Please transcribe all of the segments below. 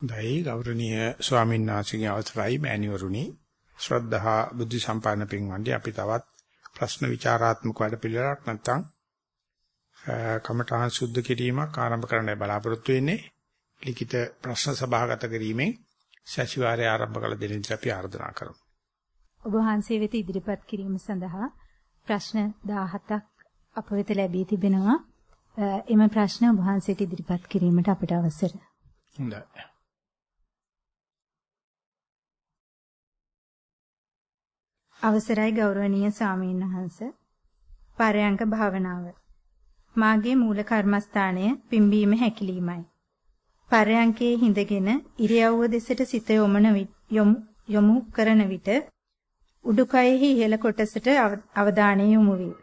දෛ ගෞරවනීය ස්වාමීන් වහන්සේගේ අවසරයි මෑණිවරුනි ශ්‍රද්ධහා බුද්ධ සම්පන්න පින්වන්දි අපි තවත් ප්‍රශ්න විචාරාත්මක වැඩපිළිවෙලක් නැත්නම් කමඨහං සුද්ධ කිරීමක් ආරම්භ කරන්න බලාපොරොත්තු වෙන්නේ ලිඛිත ප්‍රශ්න සභාගත කිරීමෙන් සතිವಾರය ආරම්භ කළ දෙන විදිහට අපි ආරාධනා කරමු. ඔබ වහන්සේ වෙත ඉදිරිපත් කිරීම සඳහා ප්‍රශ්න 17ක් අප වෙත ලැබී තිබෙනවා. එම ප්‍රශ්න ඔබ වහන්සේට ඉදිරිපත් කිරීමට අපට අවසර. හොඳයි. අවසරයි ගෞරවනීය ස්වාමීන් වහන්ස. පරයන්ක භාවනාව. මාගේ මූල කර්මස්ථානය පිම්බීම හැකිලීමයි. පරයන්කේ හිඳගෙන ඉරියව්ව දෙසට සිත යොමන යොමු කරන විට උඩුකයෙහි ඉහළ කොටසට අවධානය යොමු වේ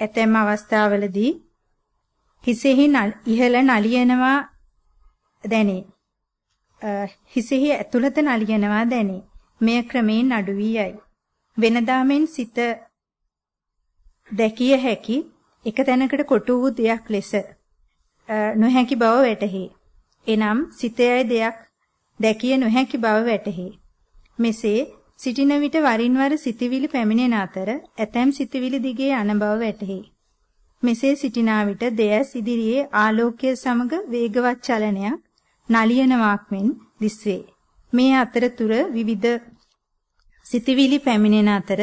ඇතැම් අවස්ථාවලදී හිසෙහි ඉහළ නලියනවා දැනේ. හිසෙහි ඇතුළත නලියනවා දැනේ. මෙය ක්‍රමයෙන් අඩු වී යයි. වෙනදාමෙන් සිත දැකිය හැකි එක තැනකට කොටු වූ දෙයක් ලෙස නොහැකි බව වැටහි. එනම් සිතයයි දෙයක් දැකිය නොහැකි බව වැටහි. මෙසේ සිටින විට වරින් වර සිතවිලි පැමිණෙන අතර ඇතැම් සිතවිලි දිගේ යන බව වැටහි. මෙසේ සිටිනා විට දෙයස් ඉදිරියේ ආලෝකය සමග වේගවත් චලනයක් නලියනවාක් මෙන් දිස්වේ. මේ අතරතුර විවිධ සිතවිලි පැමිණෙන අතර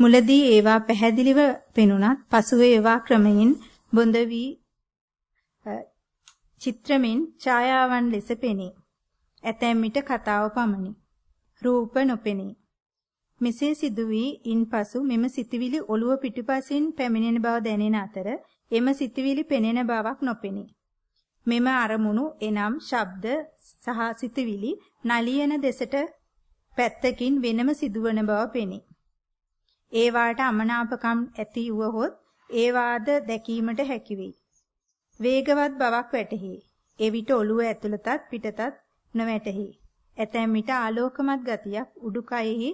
මුලදී ඒවා පැහැදිලිව පෙනුණත් පසුව ඒවා ක්‍රමයෙන් බොඳ වී චිත්‍රමින් ඡායාවන් ලෙස පෙනේ. ඇතැම් විට කතාව පමණි. රූප නොපෙනේ. මෙසේ සිදු වී ඉන්පසු මෙම සිතවිලි ඔළුව පිටුපසින් පැමිණෙන බව දැනෙන අතර එම සිතවිලි පෙනෙන බවක් නොපෙනේ. මෙම අරමුණු එනම් ශබ්ද සහ සිතවිලි නලියන දෙසට පැත්තකින් වෙනම සිදුවන බව පෙනේ. ඒ වාට අමනාපකම් ඇති වුවහොත් ඒ වාද දැකීමට හැකි වෙයි. වේගවත් බවක් වැටහි. එවිට ඔළුව ඇතුළතත් පිටතත් නොවැටහි. ඇතැම් විට ආලෝකමත් ගතියක් උඩුකයෙහි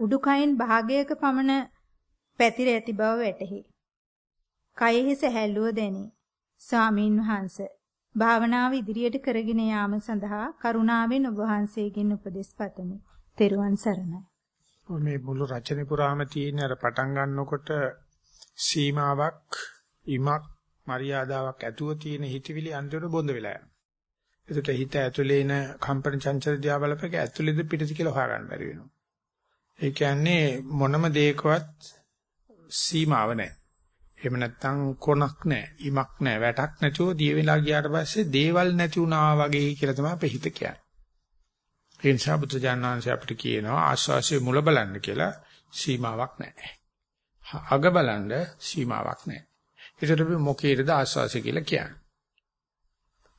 උඩුකයෙන් භාගයක පමණ පැතිර ඇති බව වැටහි. කයෙහි සැහැල්ලුව දැනේ. ස්වාමින් වහන්සේ භාවනාව ඉදිරියට කරගෙන යාම සඳහා කරුණාවෙන් ඔබ වහන්සේගෙන් උපදෙස් පතමි. තෙරුවන් සරණයි. මේ මුළු රචනෙ පුරාම තියෙන අර පටන් ගන්නකොට සීමාවක් ඉමක් මරියාදාවක් ඇතුව තියෙන හිතවිලි අන්තිමට බොඳ වෙලා යනවා. ඒකට හිත ඇතුලේ ඉන කම්පන චංචල දිහා බලපෑක ඇතුලේද පිටද කියලා හොයාගන්න බැරි වෙනවා. ඒ කියන්නේ මොනම දෙයකවත් සීමාව නැහැ. එහෙම නැත්නම් කොනක් නැහැ, ඉමක් නැහැ, වැටක් නැතුව දිය වෙලා ගියාට පස්සේ දේවල් නැති වුණා වගේ කියලා තමයි අපේ හිත කියන්නේ. ඒ නිසා බුදුජානනාංශය අපිට කියනවා ආස්වාසිය මුල බලන්න කියලා සීමාවක් නැහැ. අග බලන්න සීමාවක් නැහැ. ඒකට අපි මොකේද ආස්වාසිය කියලා කියන්නේ.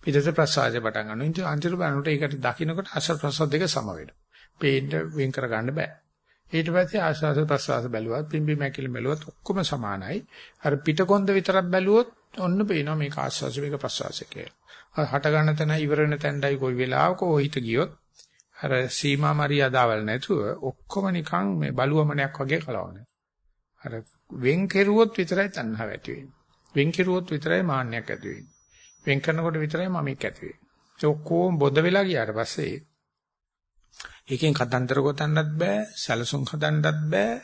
පිටත ප්‍රසආසය පටන් ගන්නවා. ඉතින් අන්තිම බලනකොට ඒකට දකින්නකොට ආස්වාද ප්‍රසආද දෙක සම වෙනවා. පේන්න වෙන් කර ගන්න බෑ. ඊට පස්සේ ආස්වාද ප්‍රසවාස බැලුවත් පිම්බි මැකිලි බැලුවත් ඔක්කොම සමානයි. අර පිටකොන්ද විතරක් බැලුවොත් ඔන්න පේනවා මේක ආස්වාද මේක ප්‍රසවාස කියලා. හට ගන්න තැන ඉවර වෙන තැනයි කොයි වෙලාවක ඔහිට ගියොත් අර සීමා මරියාදාවල් නැතුව ඔක්කොම නිකන් මේ බලුවමනයක් වගේ කලවන්නේ. අර වෙන් කෙරුවොත් විතරයි තණ්හාව ඇති වෙන්නේ. වෙන් කෙරුවොත් විතරයි මාන්නයක් ඇති වෙන්නේ. වෙන් කරනකොට විතරයි මමෙක් ඇති වෙන්නේ. ඒ ඔක්කොම බොද වෙලා ගියාට පස්සේ ඒකෙන් කතන්දර ගොතන්නත් බෑ, සැලසුම් හදන්නත් බෑ,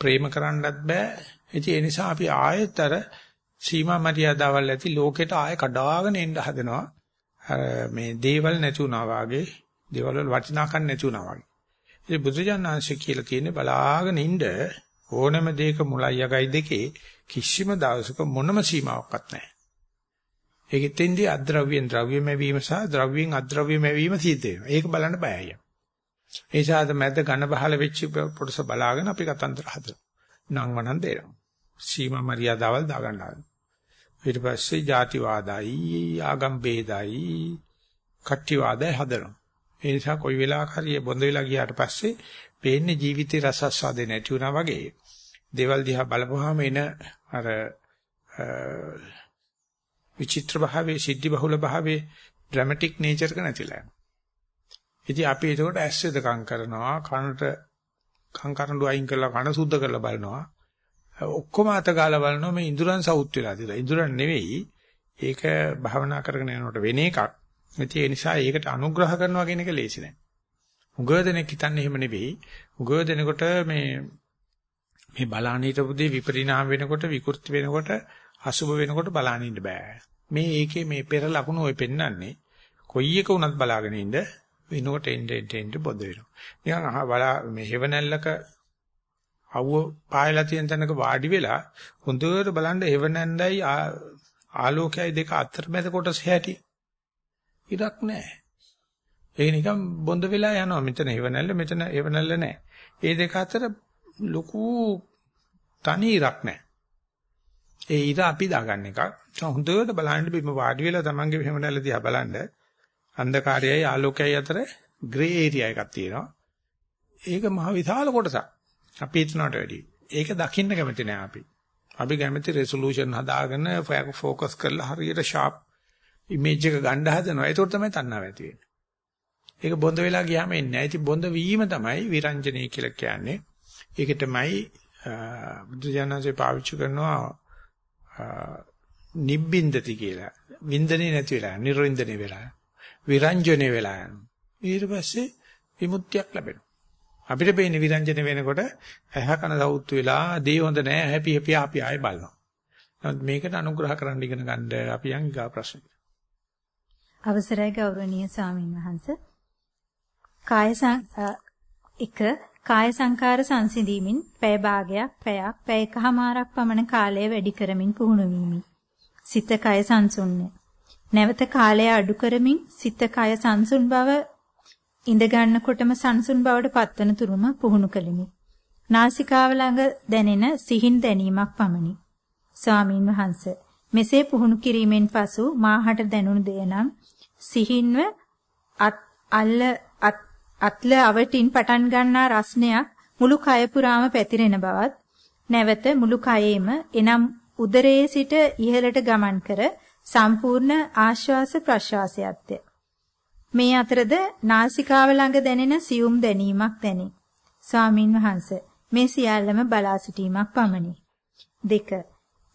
ප්‍රේම කරන්නත් බෑ. ඒ නිසා අපි ආයෙතර සීමා මරියාදාවල් ඇති ලෝකෙට ආයෙ කඩාගෙන එන්න හදනවා. මේ දේවල් නැති වුණා වාගේ, දේවල් වල වටිනාකම් නැති වුණා වාගේ. ඉතින් බුදුජානනාංශ කියලා කියන්නේ බලාගෙන ඉන්න ඕනම දෙයක මුලයි යගයි දෙකේ කිසිම දවසක මොනම සීමාවක්වත් නැහැ. ඒකෙතෙන්දී අද්‍රව්‍යෙන් ද්‍රව්‍යම වීම සහ ද්‍රව්‍යෙන් අද්‍රව්‍යම වීම සිද්ධ වෙනවා. ඒක බලන්න බයයි. ඒ ඡාද මැද ඝන බහල වෙච්ච කොටස බලාගෙන අපි කතන්දර හදනවා. නම් වණන් දෙනවා. සීමා මරියාදාවල් දාගන්න හදනවා. ඊට පස්සේ ಜಾතිවාදයි, ආගම් ભેදයි, කට්ටිවාදයි හදනවා. ඒ නිසා කොයි වෙලාවක හරි බොඳ වෙලා ගියාට පස්සේ පේන්නේ ජීවිතේ රසස්වාදේ නැති වුණා වගේ. දේවල් දිහා බලපුවාම එන අර විචිත්‍ර භාවයේ, සිද්ධි බහුල භාවයේ, ඩ්‍රැමැටික් නේචර් එක නැතිලා යනවා. ඉතින් අපි ඒකට ඇස් වෙදකම් කරනවා කනට කන් කරඬු අයින් කරලා කන සුද්ධ කරලා බලනවා. ඔක්කොම අත ගාලා බලනවා මේ ඉඳුරන් සවුත් වෙලා තියලා. ඉඳුරන් නෙවෙයි. ඒක භාවනා කරගෙන යනකොට වෙන එකක්. ඒ නිසා ඒකට අනුග්‍රහ කරනවා කියන එක ලේසි නෑ. උගදෙනෙක් හිතන්නේ එහෙම නෙවෙයි. උගදෙනෙකුට මේ මේ බලාන හිටපුදී විපරිණාම වෙනකොට විකෘති වෙනකොට අසුබ වෙනකොට බලාන ඉන්න බෑ. මේ ඒකේ මේ පෙර ලකුණු ඔය පෙන්වන්නේ කොයි එක වුණත් බලාගෙන ඉන්න වෙනකොට එන්න එන්න එන්න බොද වෙනවා. නිකන් අහ බලා මේ හෙවණැල්ලක අවුව පායලා තියෙන තැනක වාඩි වෙලා හොඳට බලන්න හෙවණැල්ලයි ආලෝකයයි දෙක අතරමැද කොටස හැටි. ඉරක් නැහැ. ඒක නිකන් බොඳ වෙලා යනවා. මෙතන හෙවණැල්ල මෙතන හෙවණැල්ල නැහැ. ඒ දෙක අතර ලොකු තනි ඉරක් නැහැ. ඒ ඉර අපි දාගන්න එකක්. හොඳට බලන්න බිම වාඩි වෙලා තමන්ගේ හෙවණැල්ල දිහා බලන්න. අන්ධකාරයයි ආලෝකයයි අතර ග්‍රේ ඒරියා එකක් තියෙනවා. ඒක මහ විශාල කොටසක්. අපි හිතනට වැඩියි. ඒක දකින්න කැමති නෑ අපි. අපි කැමති රෙසොලූෂන් හදාගෙන ફોකස් කරලා හරියට ෂාප් ඉමේජ් එක ගන්න හදනවා. ඒක තමයි තණ්හාව ඇති වෙන්නේ. ඒක බොඳ වෙලා ගියාම එන්නේ නැහැ. ඉතින් බොඳ වීම තමයි විරංජනේ කියලා කියන්නේ. ඒක තමයි බුදුජානකසේ පාවිච්චි කරනවා නිබ්බින්දති කියලා. වින්දනේ නැති වෙලා, නිර්වින්දනේ වෙලා. විරංජනේ වෙලා යනවා. ඊට පස්සේ විමුක්තියක් ලැබෙනවා. අපිට පේන්නේ විරංජන වෙනකොට ඇහ කන සවුත්තු වෙලා දේ හොඳ නැහැ හැපි හැපි අපි ආයෙ බලනවා. නමුත් මේකට අනුග්‍රහ කරන්න ඉගෙන ගන්න අපි යන් ගා ප්‍රශ්න. අවසරයි ගෞරවනීය ස්වාමින් වහන්සේ. කාය එක කාය සංකාර සංසිඳීමෙන් පැය භාගයක් පැයක් පැය එකහමාරක් පමණ කාලය වැඩි කරමින් පුහුණු වීමි. සිත කය සංසුන්ය. නැවත කාලය අඩු කරමින් සිත කය සංසුන් බව ඉඳ ගන්නකොටම සංසුන් බවට පත්වන තුරුම පුහුණු කළෙමි. නාසිකාව ළඟ දැනෙන සිහින් දැනීමක් පමණි. ස්වාමින් වහන්සේ මෙසේ පුහුණු කිරීමෙන් පසු මාහට දැනුණු දේ නම් සිහින්ව අල්ල අත්ල අවටින් පටන් ගන්නා රස්නයක් මුළු කය පුරාම පැතිරෙන බවත් නැවත මුළු කයෙම එනම් උදරයේ සිට ඉහළට ගමන් කර සම්පූර්ණ ආශ්වාස ප්‍රශ්වාසයත්ය. මේ අතරද නාසිකාව ළඟ දැනෙන සියුම් දැනීමක් දැනේ. ස්වාමින් වහන්සේ මේ සියල්ලම බලා සිටීමක් පමණි. දෙක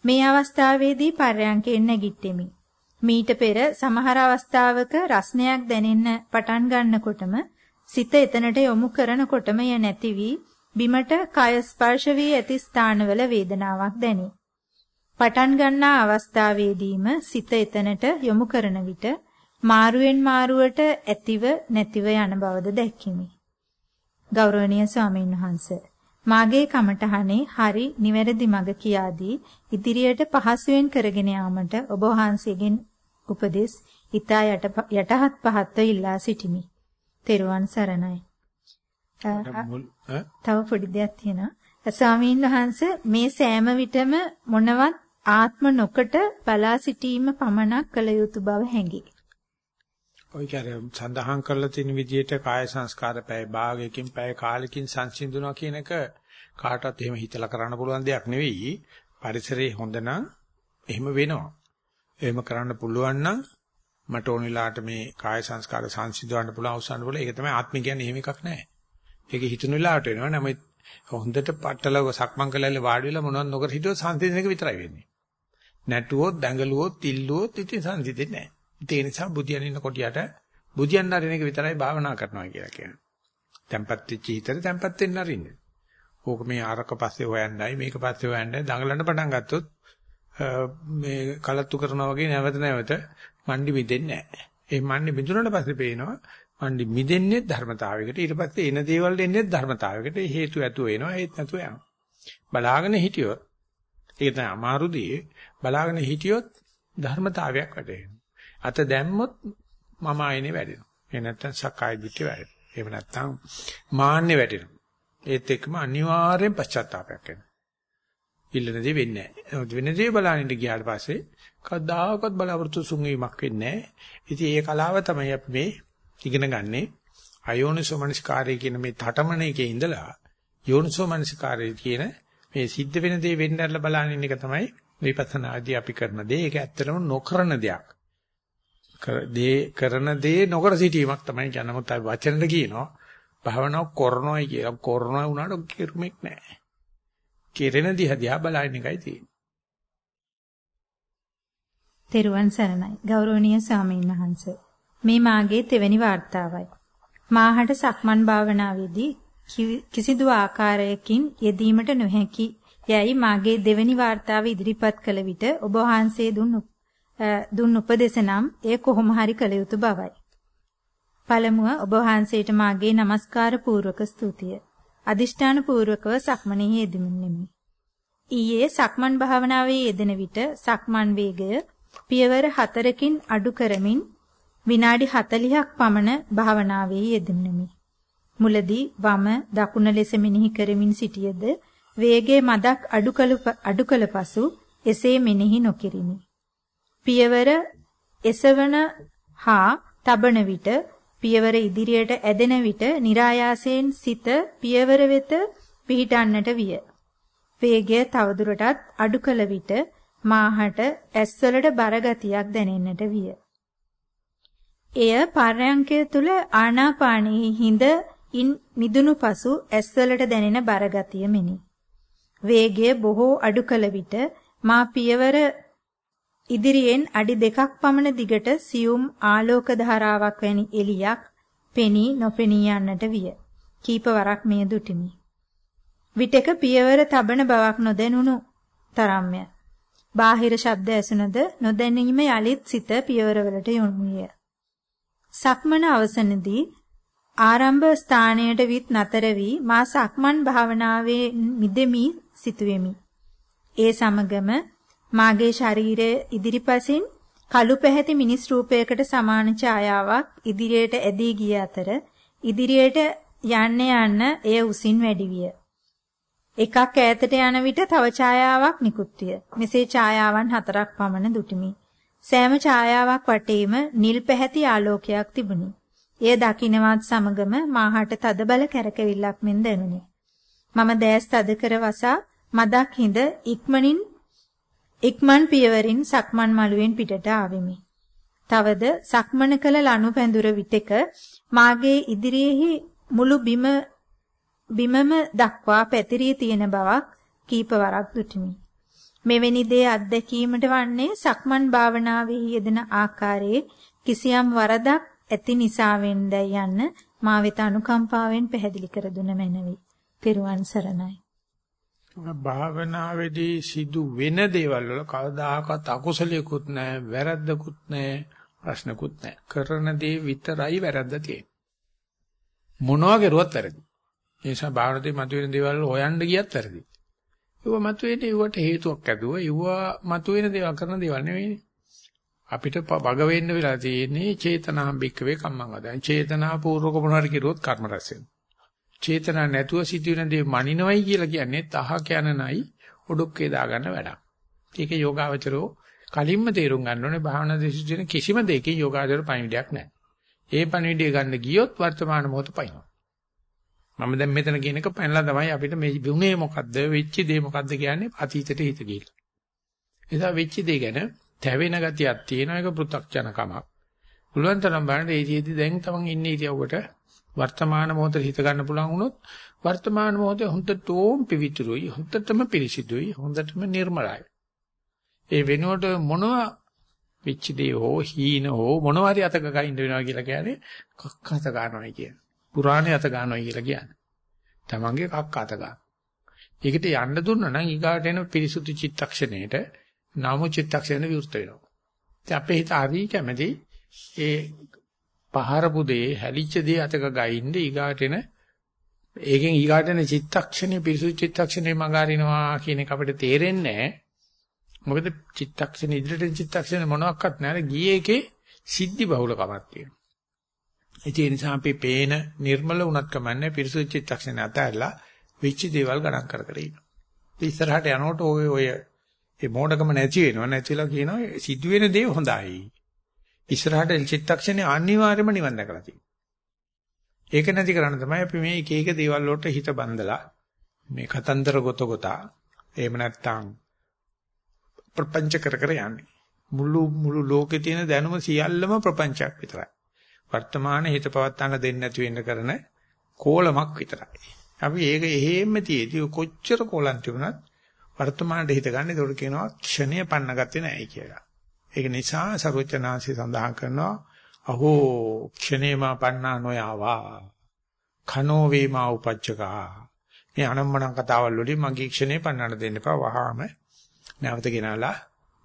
මේ අවස්ථාවේදී පර්යංකයෙන් නැගිට්ටෙමි. මීට පෙර සමහර අවස්ථාවක රස්නයක් දැනෙන්න පටන් ගන්නකොටම සිත එතනට යොමු කරනකොටම ය නැති වී බිමට කය ස්පර්ශ වී ඇති ස්ථානවල වේදනාවක් දැනේ. පටන් ගන්නා අවස්ථාවේදීම සිත එතනට යොමු කරන විට මාරුවෙන් මාරුවට ඇතිව නැතිව යන බවද දැක්කිමි. ගෞරවනීය ස්වාමීන් වහන්සේ මාගේ කමටහනේ හරි නිවැරදි මඟ කියා දී ඉදිරියට පහසුවෙන් කරගෙන යාමට ඔබ වහන්සේගෙන් උපදෙස් ඊතා යටහත් පහත්ව ඉල්ලා සිටිමි. තෙරුවන් සරණයි. තව පොඩි දෙයක් තියෙනවා. ස්වාමීන් වහන්සේ මේ සෑම විටම මොනවත් ආත්ම නොකට බලා සිටීම පමණක් කළ යුතු බව හැඟේ. ඔය කියන්නේ සඳහන් කරලා තියෙන විදිහට කාය සංස්කාර පැය භාගයකින් පැය කාලෙකින් සංසිඳුනවා කියන එක කාටවත් එහෙම හිතලා කරන්න පුළුවන් දෙයක් නෙවෙයි. පරිසරයේ හොඳ නම් එහෙම වෙනවා. එහෙම කරන්න පුළුවන් නම් මට ඕන වෙලාවට මේ කාය සංස්කාර සංසිඳවන්න පුළුවන් අවසන් වල ඒක තමයි ආත්මය කියන්නේ එහෙම එකක් නැහැ. ඒක හිතුන වෙලාවට වෙනවා. නමුත් හොඳට පట్టලව සක්මන් කළාල වාඩි වෙලා මොනවත් නොකර හිටියොත් සංසිඳන එක විතරයි වෙන්නේ. නැටුවොත්, දඟලුවොත්, තිල්ලුවොත් ඉතින් සංසිඳෙන්නේ නැහැ. ඒ නිසා බුදියන් ඉන්න කොටියට බුදියන් අරින එක විතරයි භාවනා කරනවා කියලා කියන්නේ. tempat වෙච්ච හිතට tempat වෙන්න අරින්න. ඕක මේ ආරක පස්සේ හොයන්නයි මේක පස්සේ හොයන්නයි දඟලන්න පටන් ගත්තොත් මේ කලත්තු කරනවා වගේ නැවත නැවත මණ්ඩි මිදෙන්නේ නැහැ. ඒ මණ්ඩි මිදුණාට පස්සේ පේනවා මණ්ඩි මිදෙන්නේ ධර්මතාවයකට ඊට පස්සේ එන දේවල් එන්නේ ධර්මතාවයකට හේතු ඇතුව එනවා ඒත් නැතුව යනවා. බලාගෙන හිටියොත් ඒක තමයි අමාරු දේ. බලාගෙන හිටියොත් ධර්මතාවයක් වැඩෙනවා. අත දැම්මොත් මම ආයනේ වැඩෙනවා. එහෙ නැත්නම් සක්කාය දිට්ඨිය වැඩෙනවා. එහෙම නැත්නම් මාන්නේ වැඩෙනවා. ඒත් එක්කම අනිවාර්යෙන් පශ්චාත්තාවයක් එනවා. ඉල්ලන දේ වෙන්නේ නැහැ. වෙන දේ බලනින්න ගියාට පස්සේ කවදාකවත් බලාපොරොත්තු සුන්වීමක් වෙන්නේ නැහැ. ඉතින් ඒ කලාව තමයි අපි මේ ඉගෙන ගන්නෙ. අයෝනිසෝ මනසිකාරය කියන මේ තටමන එකේ ඉඳලා යෝනිසෝ මනසිකාරය කියන මේ සිද්ධ වෙන දේ වෙන්නදලා බලනින්න එක තමයි විපස්සනාදී අපි කරන දේ ඒක ඇත්තටම නොකරන දෙයක්. දේ කරන දේ නොකර සිටීමක් තමයි කියන්නේ. නමුත් අපි වචනෙට කියනවා භාවනාව කරනොයි කියලා. කරනොයි වුණාට කෙරුමක් නැහැ. කෙරෙන දිහා දිහා බලන එකයි තියෙන්නේ. තෙරුවන් සරණයි. ගෞරවනීය ස්වාමීන් වහන්සේ. මේ මාගේ තෙවැනි වார்த்தාවයි. මාහට සක්මන් භාවනාවේදී කිසිදු ආකාරයකින් යෙදීමට නොහැකි යැයි මාගේ දෙවැනි වார்த்தාව ඉදිරිපත් කළ විට ඔබ වහන්සේ දුන් දුන් උපදේශ නම් එය කොහොම හරි කළ යුතු බවයි. පළමුව ඔබ වහන්සේට මාගේ নমස්කාර පූර්වක ස්තුතිය. අදිෂ්ඨාන පූර්වකව සක්මනෙහි යෙදෙමින්ෙමි. ඊයේ සක්මන් භාවනාවේ යෙදෙන විට සක්මන් වේගය පියවර 4කින් අඩු කරමින් විනාඩි 40ක් පමණ භාවනාවේ යෙදෙමින්ෙමි. මුලදී වම දකුණ ලෙස මෙනෙහි කරමින් සිටියේද වේගයේ මදක් අඩු කළ පසු එසේ මෙනෙහි නොකිරිමි. පියවර එසවන හා තබන විට පියවර ඉදිරියට ඇදෙන විට નિરાයාසයෙන් සිත පියවර වෙත පිහිටන්නට විය. වේගය තවදුරටත් අඩු කළ විට මාහට ඇස්වලට බරගතියක් දැනෙන්නට විය. එය පර්යංකය තුල ආනාපානයේ හිඳ ඉන් මිදුණු පසු ඇස්වලට දැනෙන බරගතිය මෙනි. වේගය බොහෝ අඩු කළ විට මා පියවර ඉදිරියෙන් අඩි දෙකක් පමණ දිගට සියුම් ආලෝක ධාරාවක් වැනි එළියක් පෙනී නොපෙනී යන්නට විය. කීප වරක් මෙය දුටිමි. විටක පියවර තබන බවක් නොදැනුණු තරම්ය. බාහිර ශබ්ද ඇසුනද නොදැනීම යලිත් සිත පියවරවලට යොමු විය. සක්මන අවසනදී ආරම්භ ස්ථානයට විත් නතර වී මා සක්මන් භාවනාවේ මිදෙමි සිටුවෙමි. ඒ සමගම මාගේ ශරීරයේ ඉදිරිපසින් කළු පැහැති මිනිස් රූපයකට සමාන ඡායාවක් ඉදිරියට ඇදී ගිය අතර ඉදිරියට යන්න යන්න එය උසින් වැඩි විය. එකක් ඈතට යන විට තව ඡායාවක් නිකුත් විය. මෙසේ ඡායාවන් හතරක් පමණ දුටිමි. සෑම ඡායාවක් වටේම නිල් පැහැති ආලෝකයක් තිබුණි. එය දකින්නවත් සමගම මාහට තදබල කැරකෙවිල්ලක් මෙන් දැනුනි. මම දැස් තද කර වසා මදක් හිඳ ඉක්මනින් ඉක්මන් පියවරින් සක්මන් මළුවෙන් පිටට ආවෙමි. තවද සක්මන කළ ලනු පැඳුර විටක මාගේ ඉදිරියේහි මුළු බිම බිමම දක්වා පැතිරී තියෙන බවක් කීපවරක් දුටිමි. මෙවැනි දේ අත්දැකීමට වන්නේ සක්මන් භාවනාවේ යෙදෙන ආකාරයේ කිසියම් වරදක් ඇති නිසාවෙන්දයි යන්න මා වෙත අනුකම්පාවෙන් පැහැදිලි කර දුන මැනවි. පෙරුවන් සරණයි. භාවනාවේදී සිදු වෙන දේවල් වල කවදාකවත් අකුසලයකුත් නැහැ, වැරද්දකුත් නැහැ, ප්‍රශ්නකුත් නැහැ. කරන දේ විතරයි වැරද්ද තියෙන්නේ. මොනවා කරුවත් වැරදි. ඒ නිසා භාවනාවේ මතුවෙන දේවල් හොයන්න ගියත් වැරදි. ඒව මතුවෙන්නේ ඒවට හේතුවක් ඇදුවා. ඒව මතුවෙන දේවල් කරන දේවල් නෙවෙයිනේ. අපිට වග වෙන්න වෙලා තියෙන්නේ චේතනාම් බික්කවේ කම්මං වදන්. චේතනා පූර්වක මොනවාරි කිරුවොත් කර්ම රැස් වෙනවා. චේතනා නැතුව සිදුවෙන දේ මනිනවයි කියලා කියන්නේ තහ කියනනයි ඔඩොක්කේ දාගන්න වැඩක්. ඒක යෝගාවචරෝ කලින්ම තේරුම් ගන්න ඕනේ භාවනා දෙසිදුවෙන කිසිම දෙයකින් යෝගාවචර පණිවිඩයක් නැහැ. ඒ පණිවිඩය ගන්න ගියොත් වර්තමාන මොහොත පයින්නවා. මම දැන් මෙතන කියන එක පැනලා තමයි අපිට මේ වුණේ මොකද්ද වෙච්ච දේ මොකද්ද කියන්නේ අතීතයට හිත ගිහිල්ලා. එදා වෙච්ච දේ ගැන තැවෙන ගතියක් තියෙන එක පෘ탁ජනකමක්. පුළුවන් තරම් බලන්න ඒ ජීවිතේ දැන් තමන් ඉන්නේ ඉතියවට වර්තමාන මොහොතේ හිත ගන්න පුළුවන් වුණොත් වර්තමාන මොහොතේ හොඳටම පිවිතුරුයි හොඳටම පිරිසිදුයි හොඳටම නිර්මලයි. ඒ වෙනුවට මොනවා වෙච්ච දේ හෝ හීන හෝ මොනවා හරි අතක ගහින්න වෙනවා කියලා කියන්නේ කක්ක අත ගන්නවයි කියන්නේ. පුරාණේ අත ගන්නවයි කියලා කියන්නේ. තමන්ගේ කක්ක අත ගන්න. ඒකට යන්න දුන්නා නම් ඊගාට එන පිරිසුදු චිත්තක්ෂණයට නාම චිත්තක්ෂණ විවෘත වෙනවා. ඉතින් අපේ හිත හරි කැමැති ඒ පහරපු දේ හැලිච්ච දේ අතක ගයින්න ඊගාට එන ඒකෙන් ඊගාට එන චිත්තක්ෂණේ පිරිසුදු චිත්තක්ෂණේ මගහරිනවා කියන එක අපිට තේරෙන්නේ නැහැ. මොකද චිත්තක්ෂණ ඉදිරියට චිත්තක්ෂණ මොනවත් නැහැ. ගියේ එකේ සිද්ධි බහුලකමක් තියෙනවා. ඒ නිසා අපි පේන නිර්මල උනත් කමන්නේ පිරිසුදු චිත්තක්ෂණ අතහැරලා වෙච්ච දේවල් ගණන් කර කර ඉන්නවා. ඉස්සරහට යනකොට ඔය ඔය ඒ මෝඩකම නැති වෙනවා නැතිලා කියනවා සිදුවෙන දේ හොඳයි. ඉස්සරහට චිත්තක්ෂණේ අනිවාර්යයෙන්ම නිවන් දැකලා තියෙනවා. ඒක නැති කරන්න තමයි අපි මේ එක එක දේවල් වලට හිත බඳලා මේ කතන්දර ගොත ගොතා එහෙම නැත්නම් ප්‍රපංච කර කර යන්නේ. මුළු මුළු ලෝකේ තියෙන දැනුම සියල්ලම ප්‍රපංචයක් විතරයි. වර්තමාන හිත පවත්තන්න දෙන්නේ නැති වෙන්න කරන කෝලමක් විතරයි. අපි ඒක එහෙම තියේදී කොච්චර කෝලම් තිබුණත් වර්තමානයේ හිත ගන්න ඒකට කියනවා ක්ෂණය පන්නගත්තේ නැහැ කියලා. ඒක නිසා සරුවචනාංශي සඳහන් කරනවා අහෝ ක්ෂණේමා පන්නා නොයාවා. කනෝ වේමා උපච්චකා. මේ අනම්මනම් කතාවල් වලින් මගේ ක්ෂණේ පන්නන්න දෙන්න එපා. වහාම නැවත ගෙනාලා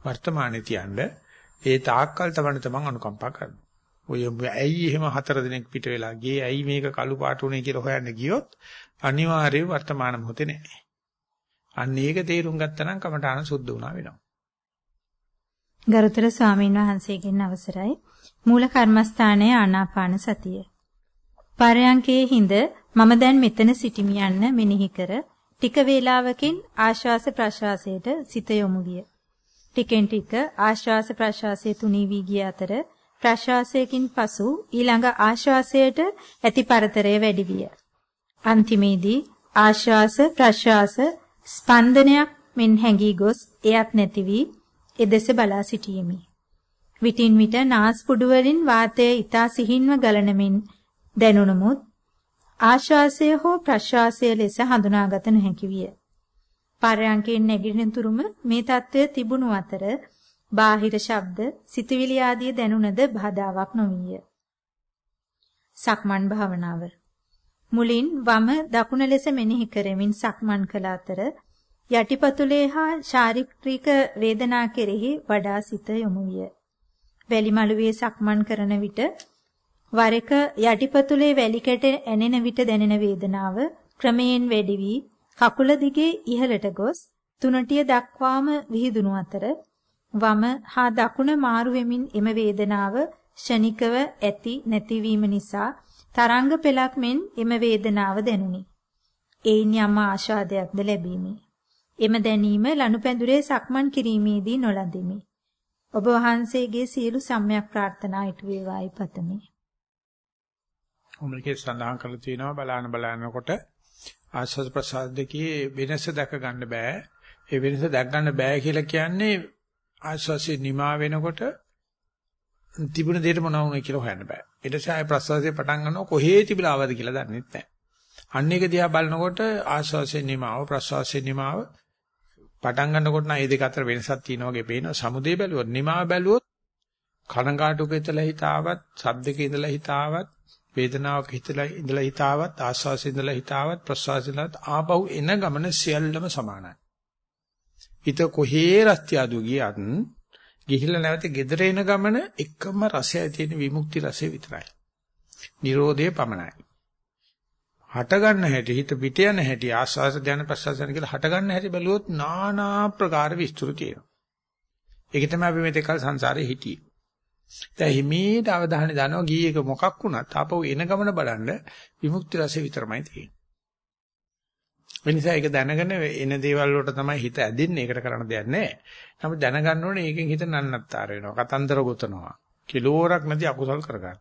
වර්තමානයේ තියන්න. ඒ තාක්කල් තමයි තමන් අනුකම්පා කරන්නේ. ඔය ඇයි එහෙම හතර දිනක් පිට වෙලා ගියේ ඇයි මේක කළු පාට උනේ කියලා හොයන්න ගියොත් අනිවාර්යයෙන් වර්තමාන මොහොතේ නැහැ. අන්න ඒක තේරුම් ගත්තා නම් කමඨාන සුද්ධ වුණා වෙනවා. ගරුතර ස්වාමීන් වහන්සේගෙන් අවසරයි. මූල කර්මස්ථානයේ ආනාපාන සතිය. පරයන්කේ හිඳ මම දැන් මෙතන සිටිමි යන්න මෙනෙහි කර ටික වේලාවකින් ආශ්වාස ප්‍රශ්වාසයට සිත යොමු විය. ටිකෙන් ටික ආශ්වාස ප්‍රශ්වාසයේ තුනී වී ගිය අතර ප්‍රශ්වාසයකින් පසු ඊළඟ ආශ්වාසයට ඇති පරතරය වැඩි විය. අන්තිමේදී ආශ්වාස ප්‍රශ්වාස ස්පන්දනයක් මෙන් හැඟී ගොස් එයක් නැති වී එදෙස බලා සිටියෙමි. විටින් විට නාස්පුඩු වලින් වාතය ඊතා සිහින්ව ගලනමින් දැනුණමුත් ආශ්වාසය හෝ ප්‍රශ්වාසය ලෙස හඳුනාගත නොහැකි විය. පරයන්කෙන් නැගිටින තුරුම මේ తත්වය තිබුණු අතර බාහිර ශබ්ද, සිතවිලි ආදී දැනුණද බාධාවක් නොවිය. සක්මන් භාවනාව මුලින් වම දකුණ ලෙස මෙනෙහි කරමින් සක්මන් කළ අතර යටිපතුලේ හා ශාරීරික වේදනා කෙරෙහි වඩා සිත යොමු විය. වැලිමලුවේ සක්මන් කරන විට වර එක යටිපතුලේ වැලි කැට ඇනෙන විට දැනෙන වේදනාව ක්‍රමයෙන් වැඩි වී කකුල දිගේ ඉහළට ගොස් තුනටිය දක්වාම විහිදුණු අතර වම හා දකුණ මාරු වෙමින් එම වේදනාව ෂණිකව ඇති නැතිවීම නිසා තරංග පෙලක් මෙන් එම වේදනාව දැනුනි. ඒන් යම් ආශාදයක්ද ලැබීමි. එම දැනීම ලනුපැදුරේ සක්මන් කිරීමේදී නොලඳෙමි. ඔබ වහන්සේගේ සියලු සම්‍යක් ප්‍රාර්ථනා ඉටු වේවායි පතමි. ඔමලකේ සඳහන් කරලා තියෙනවා බලාන බලානකොට ආස්වාද ප්‍රසාද දෙකේ වෙනස දැක ගන්න බෑ. ඒ වෙනස දැක ගන්න බෑ කියලා කියන්නේ ආශ්වාසය නිමා වෙනකොට තිබුණ දෙයට මොනවා වුනේ කියලා හොයන්න බෑ. ඊට පස්සේ ආය ප්‍රශ්වාසය පටන් ගන්නව කොහේ තිබිලා ආවද කියලා දන්නේ නැහැ. අන්න එක දිහා බලනකොට ආශ්වාසය නිමාව ප්‍රශ්වාසය නිමාව පටන් ගන්නකොට නම් මේ දෙක අතර වෙනසක් තියෙනවා වගේ පේනවා. සමුදේ බැලුවොත් නිමාව බැලුවොත් කනගාටුක ඉඳලා හිතාවත්, සද්දක ඉඳලා හිතාවත්, වේදනාවක හිතලා ඉඳලා හිතාවත්, ආශ්වාසයේ ඉඳලා හිතාවත්, ප්‍රශ්වාසයේ ඉඳලා ආපහු එන ගමන සියල්ලම සමානයි. හිත කොහේ රස්තියාදු ගියත් ගිහිල්ලා නැවත ගෙදර එන ගමන එකම රසය තියෙන විමුක්ති රසය විතරයි. Nirodhe පමණයි. හට ගන්න හැටි හිත පිට යන හැටි ආස්වාස ධානය ප්‍රසවාස යන කියලා හට ගන්න හැටි බැලුවොත් নানা ප්‍රකාර විස්තර තියෙනවා. ඒක තමයි අපි මෙතෙක් කල සංසාරේ හිටියේ. දැන් හිමීට අවධානය දානවා ගීයක මොකක් වුණත් ආපහු එන ගමන බලන්න විමුක්ති රසය විතරමයි තියෙන්නේ. ඒ නිසා ඒක දැනගෙන එන දේවල් වලට තමයි හිත ඇදෙන්නේ. ඒකට කරන්න දෙයක් නැහැ. නමුත් දැනගන්න ඕනේ ඒකෙන් හිත නන්නත්තර වෙනවා. කතන්දර ගොතනවා. කිලෝරක් නැති අකුසල් කරගන්න.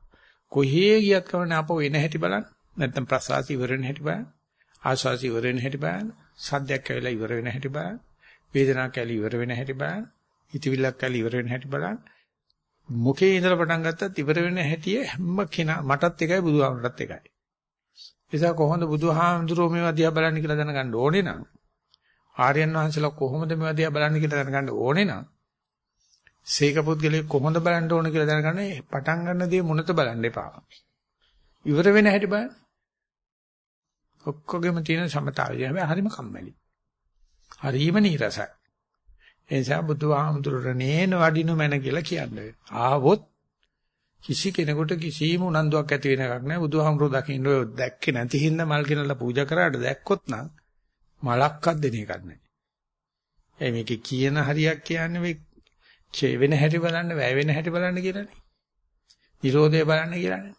කොහේ ගියත් කවන්නේ අපෝ එන හැටි බලන්න. නැත්තම් ප්‍රසවාසී ඉවර වෙන හැටි බලන්න. ආස්වාසී ඉවර වෙන හැටි බලන්න. සද්දයක් ඇවිල්ලා ඉවර වෙන හැටි බලන්න. වේදනාවක් ඇවිල්ලා ඉවර වෙන හැටි බලන්න. හිතවිල්ලක් ඇවිල්ලා ඉවර වෙන හැටි බලන්න. මොකේ ඉඳලා පටන් ගත්තත් ඉවර වෙන හැටි හැම කෙනා මටත් එකයි බුදුහාමරටත් එකයි. නිසා කොහොමද බුදුහාමුදුරුවෝ මේවා දිහා බලන්න කියලා දැනගන්න ඕනේ නම් ආර්යයන් වහන්සේලා කොහොමද මේවා දිහා බලන්න කියලා දැනගන්න ඕනේ නම් සීක පුද්ගලෙක් කොහොමද බලන්න ඕන කියලා දැනගන්න පටන් ගන්න දේ මොනත බලන්න එපා. ඉවර වෙන හැටි බලන්න. ඔක්කොගෙම තියෙන සමතාවය හැබැයි හරිම කම්මැලි. හරිම නීරසයි. ඒ නිසා බුදුහාමුදුරනේ නේන වඩිනු මැන කියලා කියන්නේ. ආවොත් කිසි කෙනෙකුට කිසිම උනන්දුවක් ඇති වෙන එකක් නැහැ. බුදුහාමුදුරුවෝ දකින්න ඔය දැක්කේ නැති හින්දා මල් කෙනලා පූජා කරාට දැක්කොත් නම් මලක්වත් දෙන එකක් නැහැ. ඒ මේකේ කියන හරියක් කියන්නේ මේ ඡේ වෙන හැටි බලන්න, වැය වෙන හැටි බලන්න කියලානේ. නිරෝධය බලන්න කියලානේ.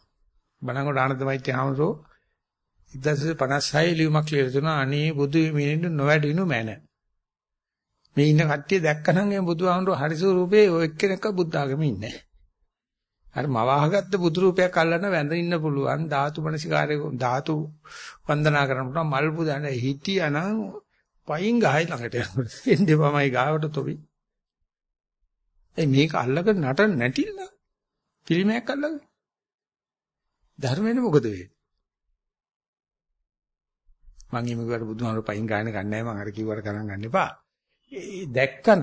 බණකොට ආනන්ද මෛත්‍රී හාමුදුරුවෝ 1956 ලියුමක් ලියලා තුනා අනේ බුදු මිනිඳු නොවැඩිනු මැන. මේ ඉන්න කට්ටිය දැක්කනම් මේ බුදුහාමුදුරුවෝ හරිසු රූපේ ඔය එක්කෙනෙක්ව බුද්ධ ආගමේ ඉන්නේ. නැහැ. අර මවාහගත්ත බුදු රූපයක් අල්ලන්න වැඳ ඉන්න පුළුවන්. ධාතු මනසිකාරය ධාතු වන්දනා කරන්න පුළුවන්. මල් පුදන්න හිටියානම් පයින් ගහයි ළඟට යනකොට එන්නේ මමයි ගාවට තොවි ඒ මේක අල්ලගෙන නටන්න නැටිල්ල. පිළිමයක් අල්ලගෙන. ධර්මෙන්නේ මොකද වෙන්නේ? මං ඊමකට බුදුහාමර පයින් ගාන ගන්නෑ මං අර කිව්වට ගණන් ගන්න එපා දැක්කන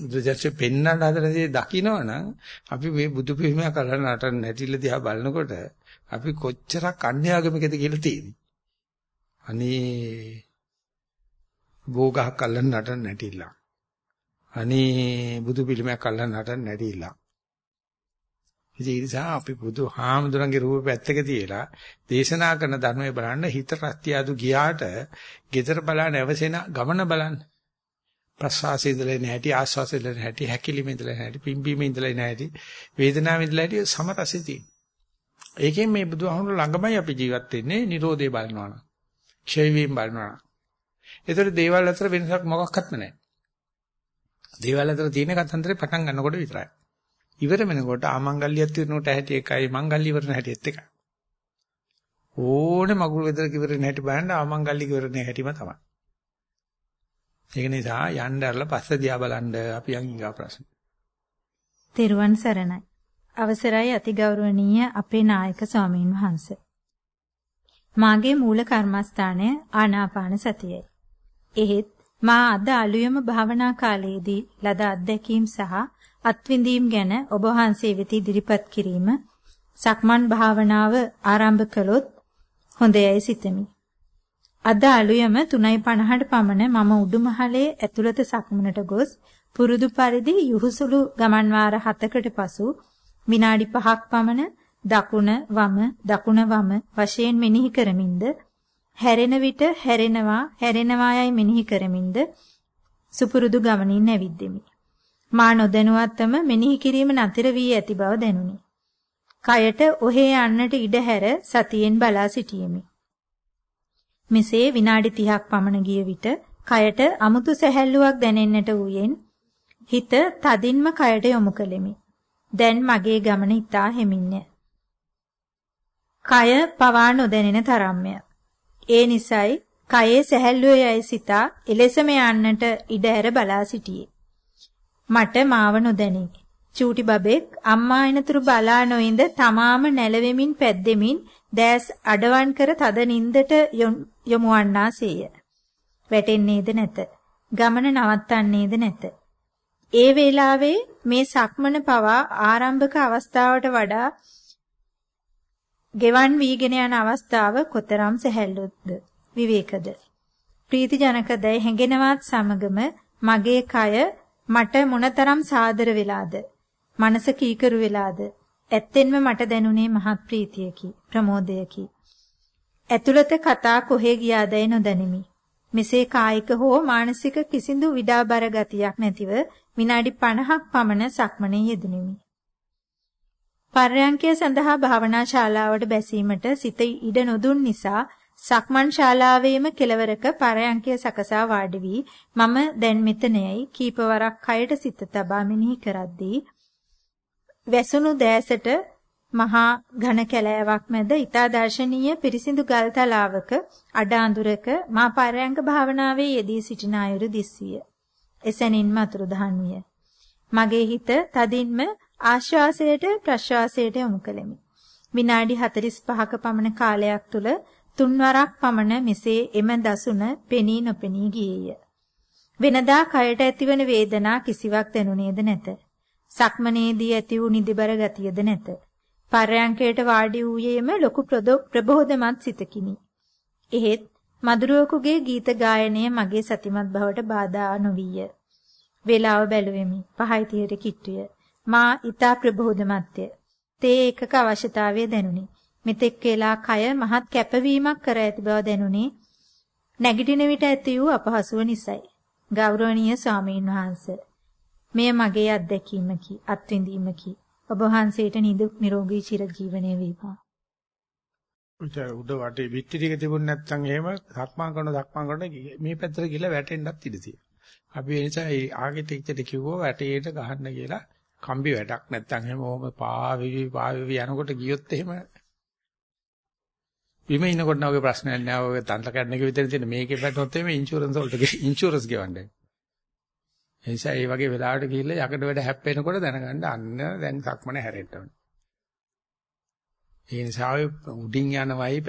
බුදුජානක පෙන්වන්න හදන දේ දකින්නවනම් අපි මේ බුදු පිළිමයක් කරලා නටන්න නැතිල දිහා බලනකොට අපි කොච්චරක් අන්‍යාගමිකද කියලා තියෙන්නේ. අනේ භෝගහක් අල්ලන්න නටන්න නැටිලා. අනේ බුදු පිළිමයක් අල්ලන්න නටන්න නැටිලා. ඉතින් ඒ නිසා අපි බුදු හාමුදුරන්ගේ රූප පැත්තක තියලා දේශනා කරන ධර්මයේ බලන්න හිත රත්තියදු ගියාට gedara බලන්න අවසෙන ගමන බලන්න. ප්‍රසවාසයේ ඉඳලා නැහැටි ආස්වාසයේ ඉඳලා නැහැටි හැකිලිමේ ඉඳලා නැහැටි පිම්බීමේ ඉඳලා නැහැටි වේදනාවේ ඉඳලා නැහැටි සමරසෙ තියෙන. ඒකෙන් මේ බුදුහාමුදුර ළඟමයි අපි ජීවත් වෙන්නේ Nirodhe බලනවා නම්. ක්ෂය වීම බලනවා නම්. ඒතර දේවල් අතර වෙනසක් මොකක්වත්ම නැහැ. දේවල් අතර තියෙන කතන්දරේ පටන් ගන්නකොට විතරයි. ඉවර වෙනකොට ආමංගල්‍යයක් తీරනකොට ඇහැටි එකයි මංගල්‍ය ඉවරන හැටිත් එකයි. ඕනේ මගුල් වෙදර කිවරන හැටි බලන්න ආමංගල්‍ය කිවරන හැටිම තමයි. ඒක නිසා යන්න ඇරලා පස්ස දිහා බලන්න අපි යන් ඊගා ප්‍රශ්න. තෙරුවන් සරණයි. අවසරයි අතිගෞරවනීය අපේ නායක ස්වාමීන් වහන්සේ. මාගේ මූල කර්මස්ථානය ආනාපාන සතියයි. එහෙත් මා අද අලුයම භාවනා කාලයේදී ලද අත්දැකීම් සහ අත්විඳීම් ගැන ඔබ වහන්සේ වෙත ඉදිරිපත් කිරීම සක්මන් භාවනාව ආරම්භ කළොත් හොඳයයි සිතමි. අද අලුයම 3:50ට පමණ මම උඩුමහලේ ඇතුළත සක්මනට ගොස් පුරුදු පරිදි යහුසුළු ගමන් වාර 7කට පසු විනාඩි 5ක් පමණ දකුණ වම දකුණ වම වශයෙන් මෙනෙහි කරමින්ද හැරෙන විට හැරෙනවා හැරෙනවා යයි මෙනෙහි කරමින්ද සුපුරුදු ගමනින් ඇවිද්දෙමි. මා නොදැනුවත්වම මෙනෙහි කිරීම නතර වී ඇති බව දැනුනි. කයට ඔහේ යන්නට ඉඩ හැර සතියෙන් බලා සිටියෙමි. මෙසේ විනාඩි 30ක් පමණ ගිය විට කයට අමුතු සැහැල්ලුවක් දැනෙන්නට වූයෙන් හිත තදින්ම කයට යොමු කළෙමි. දැන් මගේ ගමන ඉතා හිමින්ය. කය පවා නොදැනෙන තරම්ය. ඒ නිසයි කයේ සැහැල්ලුව යයි සිතා එලෙසම යන්නට ඉඩ ඇර බලා සිටියේ. මට මාව නොදැනේ. චූටි බබෙක් අම්මා එනතුරු බලා නොඉඳ තමාම නැලවෙමින් පැද්දෙමින් දැස් අඩවන් කර තද නින්දට යොමුවන්නාසේය. වැටෙන්නේද නැත. ගමන නවත්තන්නේද නැත. ඒ වේලාවේ මේ සක්මන පවා ආරම්භක අවස්ථාවට වඩා ගෙවන් වීගෙන යන අවස්ථාව කොතරම් සැහැල්ලුද විවේකද ප්‍රීතිජනකද හැඟෙනවත් සමගම මගේ කය මට මොනතරම් සාදර වෙලාද? මනස කීකරු වෙලාද? ඇත්තෙන්ම මට දැනුනේ මහත් ප්‍රීතියකි ප්‍රමෝදයකි. ඇතුළත කතා කොහෙ ගියාදයි නොදැනිමි. මෙසේ කායික හෝ මානසික කිසිදු විඩාබර ගතියක් නැතිව විනාඩි 50ක් පමණ සක්මනේ යෙදුණෙමි පර්යංකය සඳහා භාවනා ශාලාවට බැසීමට සිත ඉඩ නොදුන් නිසා සක්මන් ශාලාවේම කෙලවරක පරයන්කය සකසා වාඩි වී මම දැන් මෙතනයි කීපවරක් කයට සිත තබා මෙනෙහි කරද්දී වැසුණු දෑසට මහා ඝන කැලෑවක් මැද ඊතා දර්ශනීය පිරිසිදු ගල් තලාවක අඩ අඳුරක මා පරයන්ක භාවනාවේ යෙදී සිටින අයුරු දිස්විය. එසැනින්ම අතුරුදහන් විය. මගේ හිත තදින්ම ආශ්වාසයට ප්‍රශ්වාසයට යොමු කළෙමි. විනාඩි 45ක පමණ කාලයක් තුල තුන්වරක් පමණ මෙසේ එම දසුන පෙනී නොපෙනී ගියේය. වෙනදා කයට ඇතිවන වේදනා කිසිවක් දැනුනේද නැත. සක්මනේදී ඇති වූ නිදිබර ගතියද නැත. පර්යංකයට වාඩි වූයේම ලොකු ප්‍රබෝධමත් සිතකිනි. එහෙත් මధుරවකුගේ ගීත ගායනය මගේ සතිමත් බවට බාධා නොවිය. වේලාව බැලුවෙමි. 5:30ට කිට්ටුය. මා ඊතා ප්‍රබෝධමත්ය. තේ එකක අවශ්‍යතාවය දැනුනි. මෙතෙක් වේලා කය මහත් කැපවීමක් කර ඇති බව දැනුනේ නැගිටින විට ඇති වූ අපහසුව නිසයි. ගෞරවනීය ස්වාමීන් වහන්සේ මෙය මගේ අත්දැකීමකි අත්විඳීමකි. ඔබ වහන්සේට නිදුක් නිරෝගී චිරජීවනයේ වේවා. උද වටේ විත්ති ටික තිබුණ නැත්නම් එහෙම සක්මන් කරන සක්මන් කරන මේ පැත්තට ගිහලා වැටෙන්නත් ඉඩ තියෙනවා. අපි ඒ නිසා ඒ ආගෙටික්ට කිව්වෝ වැටේට ගහන්න කියලා කම්බි වැඩක් නැත්නම් එහෙම ඕම පාවිවි පාවිවි යනකොට ගියොත් එහෙම බිම ඉනකොට නම් ඔය ප්‍රශ්නයක් නෑ. ඔය තන්ත්‍ර කඩන එක විතර තියෙන මේකේ පැටොත් එමේ ඉන්ෂුරන්ස් වලට ඉන්ෂුරන්ස් ගෙවන්නේ. ඒ නිසා මේ වගේ වෙලාවට ගිහිල්ලා යකඩ වැඩ හැප්පෙනකොට දැනගන්න අන්න දැන් සක්මන හැරෙන්න ඕනේ. ඒ නිසා උඩින් යනවයි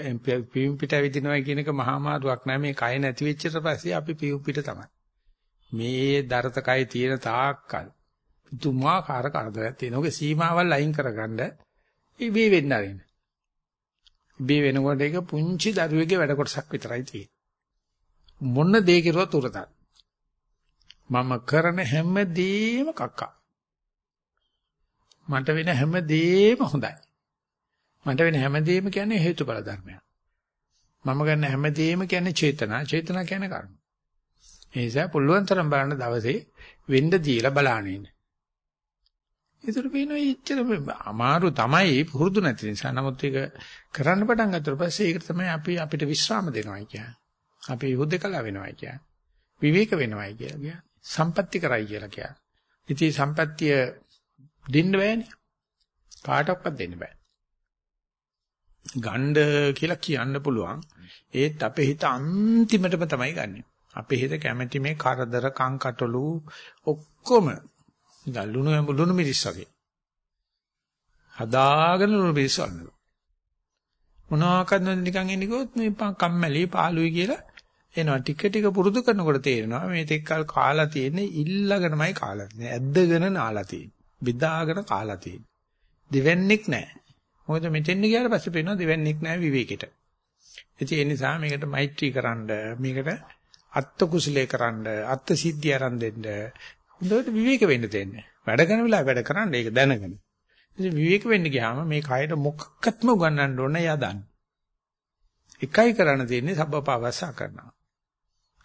පියුම් පිට ඇවිදිනවයි කියන එක මහා මාරුවක් නෑ මේ කය නැති වෙච්චට පස්සේ අපි පියුම් පිට තමයි. මේ දරතකය තියෙන තාක්කල් තුමාකාර කරදරයක් තියෙනවා. ඔගේ සීමාවල් අයින් කරගන්න ඉබේ වෙන්න ආරින්න. ඉබේ වෙනකොට ඒක පුංචි දරුවෙක්ගේ වැඩ කොටසක් විතරයි තියෙන්නේ. මොන දේ කෙරුවත් උරතක්. මම කරන හැම දෙයක්ම කක්කා. මට වෙන හැම දෙයක්ම හොඳයි. මට වෙන හැම දෙයක්ම කියන්නේ හේතුඵල ධර්මයක්. මම ගන්න හැම දෙයක්ම කියන්නේ චේතනා. චේතනා කියන්නේ කර්ම. ඒ නිසා පුළුවන් තරම් බලන්න දවසේ වෙන්න දීලා බලාගෙන ඒතර පේනවා ඉච්චර අමාරු තමයි පුරුදු නැති නිසා. නමුත් ඒක කරන්න පටන් ගත්තට පස්සේ ඒක තමයි අපි අපිට විශ්‍රාම දෙනවා කියන්නේ. අපි හුදකලා වෙනවා කියන්නේ. විවේක වෙනවායි කියලා කියන්නේ. සම්පත්‍ති කරයි කියලා කියන්නේ. ඉතින් සම්පත්තිය දෙන්න බෑනේ. කාටවත් දෙන්න බෑ. ගණ්ඩ කියලා කියන්න පුළුවන්. ඒත් අපේ හිත අන්තිමටම තමයි ගන්නෙ. අපේ හිත කැමැති මේ කරදර කංකටොළු ඔක්කොම ගල්ලුණු ලුණු මිරිස් වගේ. හදාගෙන ලුණු මිරිස් වල්නවා. මොනවාක්ද නිකන් එන්නේ කිව්වොත් මේ කම්මැලි පාළුයි කියලා එනවා. ටික ටික පුරුදු කරනකොට තේරෙනවා මේ තෙක්කල් කාලා තියෙන්නේ ඉල්ලගෙනමයි කාලා තියෙන්නේ. ඇද්දගෙන නාලා තියෙන්නේ. බිදාගෙන කාලා තියෙන්නේ. දෙවන්නේක් නැහැ. මොකද මෙතෙන් ගියාට පස්සේ පේනවා දෙවන්නේක් නැහැ විවේකෙට. ඉතින් ඒ නිසා මේකට මෛත්‍රී කරන්න මේකට අත්ත කුසලයේ කරන්න අත්ත සිද්ධිය ආරම්භ දෙන්න හොඳට විවේක වෙන්න දෙන්න වැඩ කරන වෙලාව වැඩ කරන්න ඒක දැනගෙන ඉතින් විවේක වෙන්න ගියාම මේ කයට මොකක්වත්ම උගන්නන්න ඕන යදන්න එකයි කරන්න තියෙන්නේ සබ්බපාවස්සා කරනවා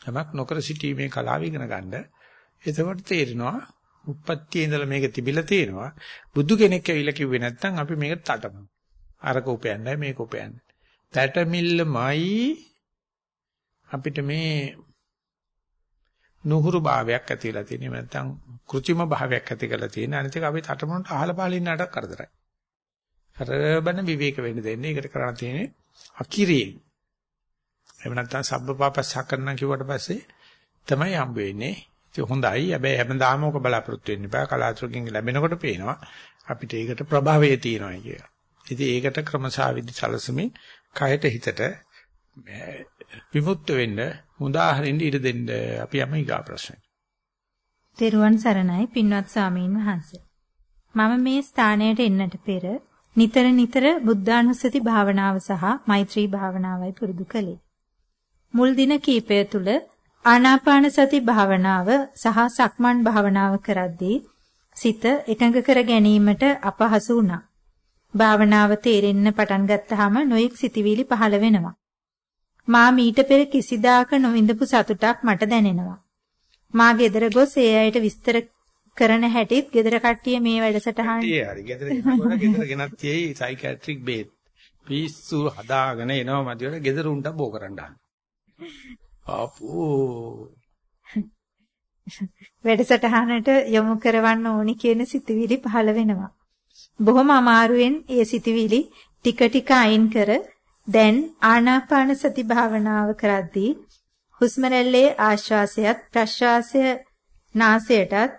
යමක් නොකර සිටීමේ කලාව ඉගෙන ගන්න. එතකොට තේරෙනවා උප්පත්තියේ ඉඳලා මේක තිබිලා තියෙනවා. බුදු කෙනෙක් ඇවිල්ලා කිව්වේ නැත්නම් අපි මේක තටමමු. අරක උපයන්නයි මේක උපයන්නේ. තැටමිල්ලමයි අපිට මේ නුහුරු භාවයක් ඇති වෙලා තියෙනවා. නැත්නම් કૃත්‍රිම භාවයක් ඇති කරලා තියෙන. අනිත් එක අපි තටමනට අහලා පහල ඉන්නට කරදරයි. කරබන විවේක වෙන්න දෙන්නේ. ඒකට කරන්න තියෙන්නේ අකිරියෙන්. එහෙම නැත්නම් සබ්බපාපස්සා කරන්න කිව්වට පස්සේ තමයි හම්බ වෙන්නේ. ඒක හොඳයි. හැබැයි හැමදාම ඔක බලාපොරොත්තු වෙන්න බෑ. කලාතුරකින් ලැබෙනකොට පේනවා අපිට ඒකට ප්‍රභාවය තියෙනවා කියලා. ඉතින් ඒකට ක්‍රමසාවිදි සලසමින් කයට හිතට විමුක්ත වෙන්න මුදාහරින්න ඉඩ දෙන්න අපි යම ඊගා ප්‍රශ්නෙට. තෙරුවන් සරණයි පින්වත් ස්වාමීන් වහන්සේ. මම මේ ස්ථානයට එන්නට පෙර නිතර නිතර බුද්ධානුස්සති භාවනාව සහ මෛත්‍රී භාවනාවයි පුරුදු කළේ. මුල් දින කීපය තුල ආනාපාන සති භාවනාව සහ සක්මන් භාවනාව කරද්දී සිත එකඟ කර ගැනීමට අපහසු වුණා. භාවනාව තේරෙන්න පටන් ගත්තාම නොයෙක් සිතිවිලි පහළ වෙනවා. මා මීට පෙර කිසිදාක නොවිඳපු සතුටක් මට දැනෙනවා. මා ගෙදර ගොස් ඒ අයට විස්තර කරන හැටිත් ගෙදර කට්ටිය මේ වැඩසටහන ඒ හරි ගෙදර එනකොට ගෙදර ගෙනත් තියෙයි සයිකියාට්‍රික් බේත් පිස්සු හදාගෙන එනවා මදිවට ගෙදර උන්ට බෝ කරන්න අපෝ වැඩසටහනට යොමු කරවන්න ඕනි කියන සිතුවිලි පහළ වෙනවා. බොහොම අමාරුවෙන් ඒ සිතුවිලි ටික ටික අයින් කර දැන් ආනාපාන සති භාවනාව කරද්දී හුස්ම රැල්ලේ ආශ්වාසයත් ප්‍රශ්වාසය නාසයටත්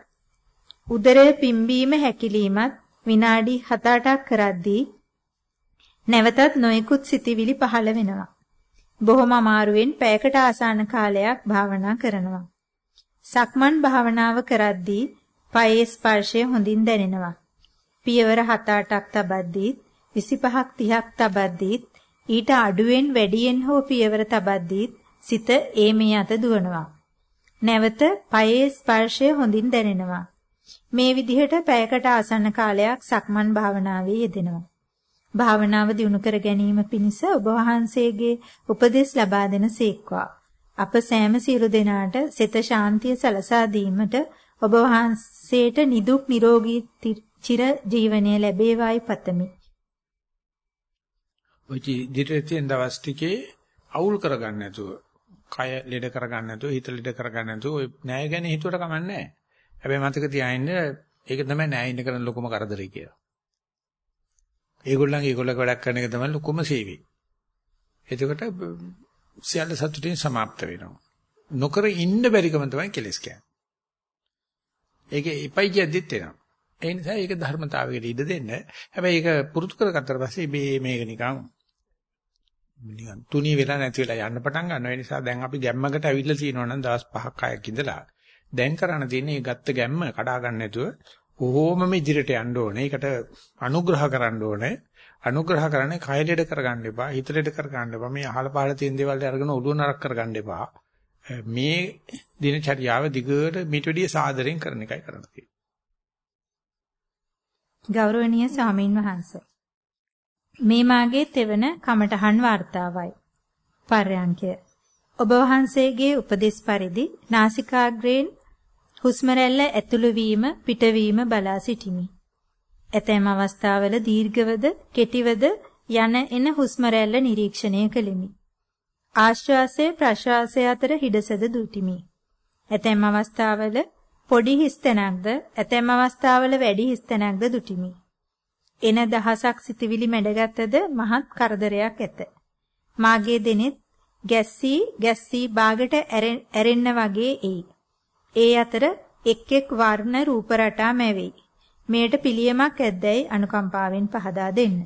උදරය පිම්බීම හැකිලීමත් විනාඩි 7-8ක් කරද්දී නැවතත් නොයෙකුත් සිතිවිලි පහළ වෙනවා. බොහොම අමාරුවෙන් පැයකට ආසන්න කාලයක් භාවනා කරනවා. සක්මන් භාවනාව කරද්දී පයේ ස්පර්ශය හොඳින් දැනෙනවා. පියවර 7-8ක් තබද්දීත් 25ක් 30ක් තබද්දීත් ඊට අඩුවෙන් වැඩියෙන් හෝ පියවර තබද්දීත් සිත ඒමේ අත දුවනවා. නැවත පයේ ස්පර්ශය හොඳින් දැනෙනවා. මේ විදිහට පැයකට ආසන්න කාලයක් සක්මන් භාවනාවේ යෙදෙනවා. භාවනාව දියුණු කර ගැනීම පිණිස ඔබ වහන්සේගේ උපදෙස් ලබා දෙන සේක්වා. අප සෑම සියලු දෙනාට සිත ශාන්තිය සලසා දීමට ඔබ වහන්සේට නිදුක් නිරෝගී චිර ජීවනය ලැබේවායි පතමි. ඔය දිටෙන් දවස් ටිකේ අවුල් කරගන්න නැතුව, කය ලෙඩ කරගන්න නැතුව, හිත ලෙඩ කරගන්න නැතුව ඔය ණය ගැන හිතුවට කමන්නේ නැහැ. හැබැයි මතක තියාගන්න ඒක තමයි ණය ඉන්න කරන ලොකුම කරදරේ කියලා. ඒගොල්ලන්ගේ ඒගොල්ලක වැඩක් කරන එක තමයි ලොකුම සේවය. එතකොට සියල්ල සතුටින් સમાપ્ત වෙනවා. නොකර ඉන්න බැරිකම තමයි කෙලස් කියන්නේ. ඒක ඉපයි කියද්දිත් එනවා. ඒ නිසා ඒක ධර්මතාවයකට ඉඩ දෙන්න. හැබැයි ඒක පුරුදු කරගත්තට පස්සේ මේ මේක නිකන් නිකන් තුනී වෙලා නැති වෙලා යන්න පටන් ගන්නවා. ඒ නිසා දැන් අපි ගැම්මකට ඇවිල්ලා තියෙනවා නම් දවස් 5ක් 6ක් ඉඳලා දැන් කරන්න තියෙන්නේ මේ ගත්ත ගැම්ම කඩා ගන්න නැතුව කොහොමම ඉදිරියට යන්න ඕනේ. ඒකට අනුග්‍රහ කරන්න ඕනේ. අනුග්‍රහ කරන්නේ කය ලෙඩ කරගන්න එපා, හිත ලෙඩ කරගන්න එපා. මේ අහල පහල තියෙන දේවල් අරගෙන ඔළුව නරක කරගන්න එපා. මේ දිනචරියාව දිගට මිට වැඩිය සාදරයෙන් කරන එකයි කරන්න තියෙන්නේ. ගෞරවනීය ස්වාමින් වහන්සේ මේ මාගේ තෙවන කමඨහන් වார்த்தාවයි. පර්යංකය. ඔබ වහන්සේගේ උපදෙස් පරිදි නාසිකාග්‍රේන් හුස්ම රැල්ල ඇතුළු වීම පිටවීම බලා සිටිමි. ඇතැම් අවස්ථාවල දීර්ඝවද කෙටිවද යන එන හුස්ම රැල්ල නිරීක්ෂණය කෙලිමි. ආශ්වාසය ප්‍රශ්වාසය අතර හිඩසද දුටිමි. ඇතැම් අවස්ථාවල පොඩි හිස්තැනක්ද ඇතැම් අවස්ථාවල වැඩි හිස්තැනක්ද දුටිමි. එන දහසක් සිතවිලි මැඩගත්තද මහත් කරදරයක් ඇත. මාගේ දෙනෙත් ගැස්සී ගැස්සී බාගට ඇරෙන්න වගේ එයි. ඒ අතර එක් එක් වර්ණ රූප රටා මැවෙයි. මේට පිළියමක් ඇද්දැයි අනුකම්පාවෙන් පහදා දෙන්න.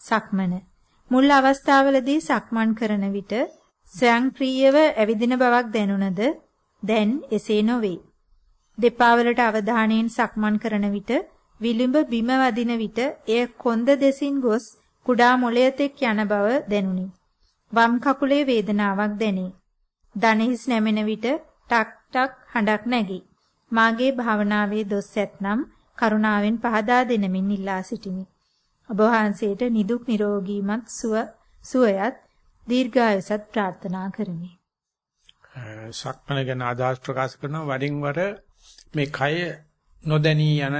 සක්මන මුල් අවස්ථාවලදී සක්මන් කරන විට ස්වයංක්‍රීයව ඇවිදින බවක් දැනුණද දැන් එසේ නොවේ. දෙපා වලට අවධානයෙන් සක්මන් කරන විට විලිඹ බිම වදින විට එය කොන්ද දෙසින් ගොස් කුඩා මොළයතෙක් යන බව දැනුනි. වම් කකුලේ වේදනාවක් දැනේ. දණහිස් නැමෙන විට ටක් ටක් හඬක් නැගී. මාගේ භාවනාවේ දොස් ඇතනම් කරුණාවෙන් පහදා දෙනමින් ඉල්ලා සිටිමි. ඔබ වහන්සේට නිදුක් නිරෝගීමත් සුව සුවයත් දීර්ඝායසත් ප්‍රාර්ථනා කරමි. සක්මන ගැන අදහස් ප්‍රකාශ කරන වරින් වර මේ කය නොදැනී යන